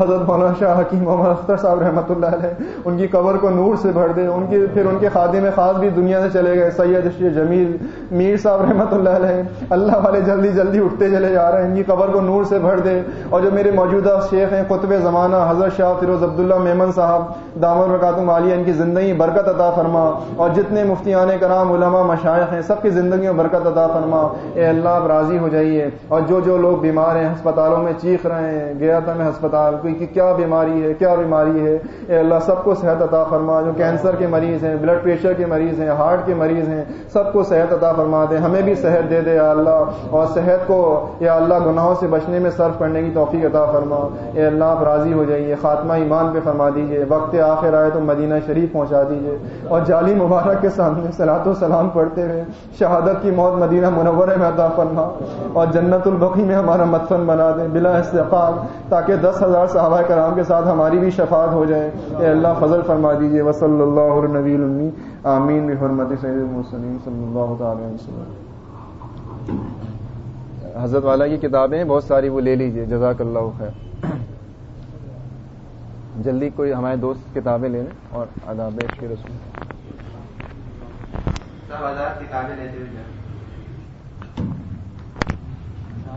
حضرت مولانا شاہ حکیم محمد اختر صاحب رحمۃ اللہ علیہ، ان کی قبر کو نور سے بھر دے، ان کی پھر ان کے خادم خاص بھی دنیا سے چلے گئے، سید جمیل، میر صاحب رحمۃ اللہ علیہ، اللہ والے جلدی جلدی اٹھتے چلے جا رہے ہیں، ان کی قبر کو نور سے بھر دے۔ اور جو میرے موجودہ شیخ ہیں، قطب زمانہ، حضرت شاہ فیروز عبداللہ میمن صاحب دامر رکاتم عالیہ، ان کی زندگی برکت عطا فرما۔ اور جتنے مفتیان کرام، علماء مشائق ہیں، سب کی زندگی میں برکت عطا فرما۔ اے اللہ، آپ راضی ہو جائیے۔ اور جو جو لوگ بیمار ہیں، ہسپتالوں میں چیخ رہے ہیں گیا تھا میں ہسپتال، کوئی کی کیا بیماری ہے، کیا بیماری ہے؟ اے اللہ، سب کو صحت عطا فرما، جو کینسر کے مریض ہیں بلڈ پریشر کے مریض ہیں ہارٹ کے مریض ہیں، سب کو صحت عطا فرما دے، ہمیں بھی صحت دے دے یا اللہ، اور صحت کو یا اللہ گناہوں سے بچنے میں صرف کرنے کی توفیق عطا فرما۔ اے اللہ، آپ راضی ہو جائیے، خاتمہ ایمان پہ فرما دیجیے وقت آخر آئے تو مدینہ شریف پہنچا دیجیے اور جعلی مبارک کے سامنے سلاط و سلام پڑھتے ہوئے شہادت کی موت مدینہ منورہ میں عطا فرما۔ اور جنت البقی میں ہمارا مدفن بنا دے بلا استفاق تاکہ دس ہزار صحابہ کرام کے ساتھ ہماری بھی شفاعت ہو جائے۔ اے اللہ فضل فرما دیجیے وصلی اللہ نبی المی آمین۔ بحرمت سید المسلم صلی اللہ تعالی وسلم۔ حضرت والا کی کتابیں بہت ساری، وہ لے لیجیے۔ جزاک اللہ خیر۔ جلدی کوئی ہمارے دوست کتابیں لے لیں اور آداب عشق رسول سب آزاد کتابیں لیتے ہوئے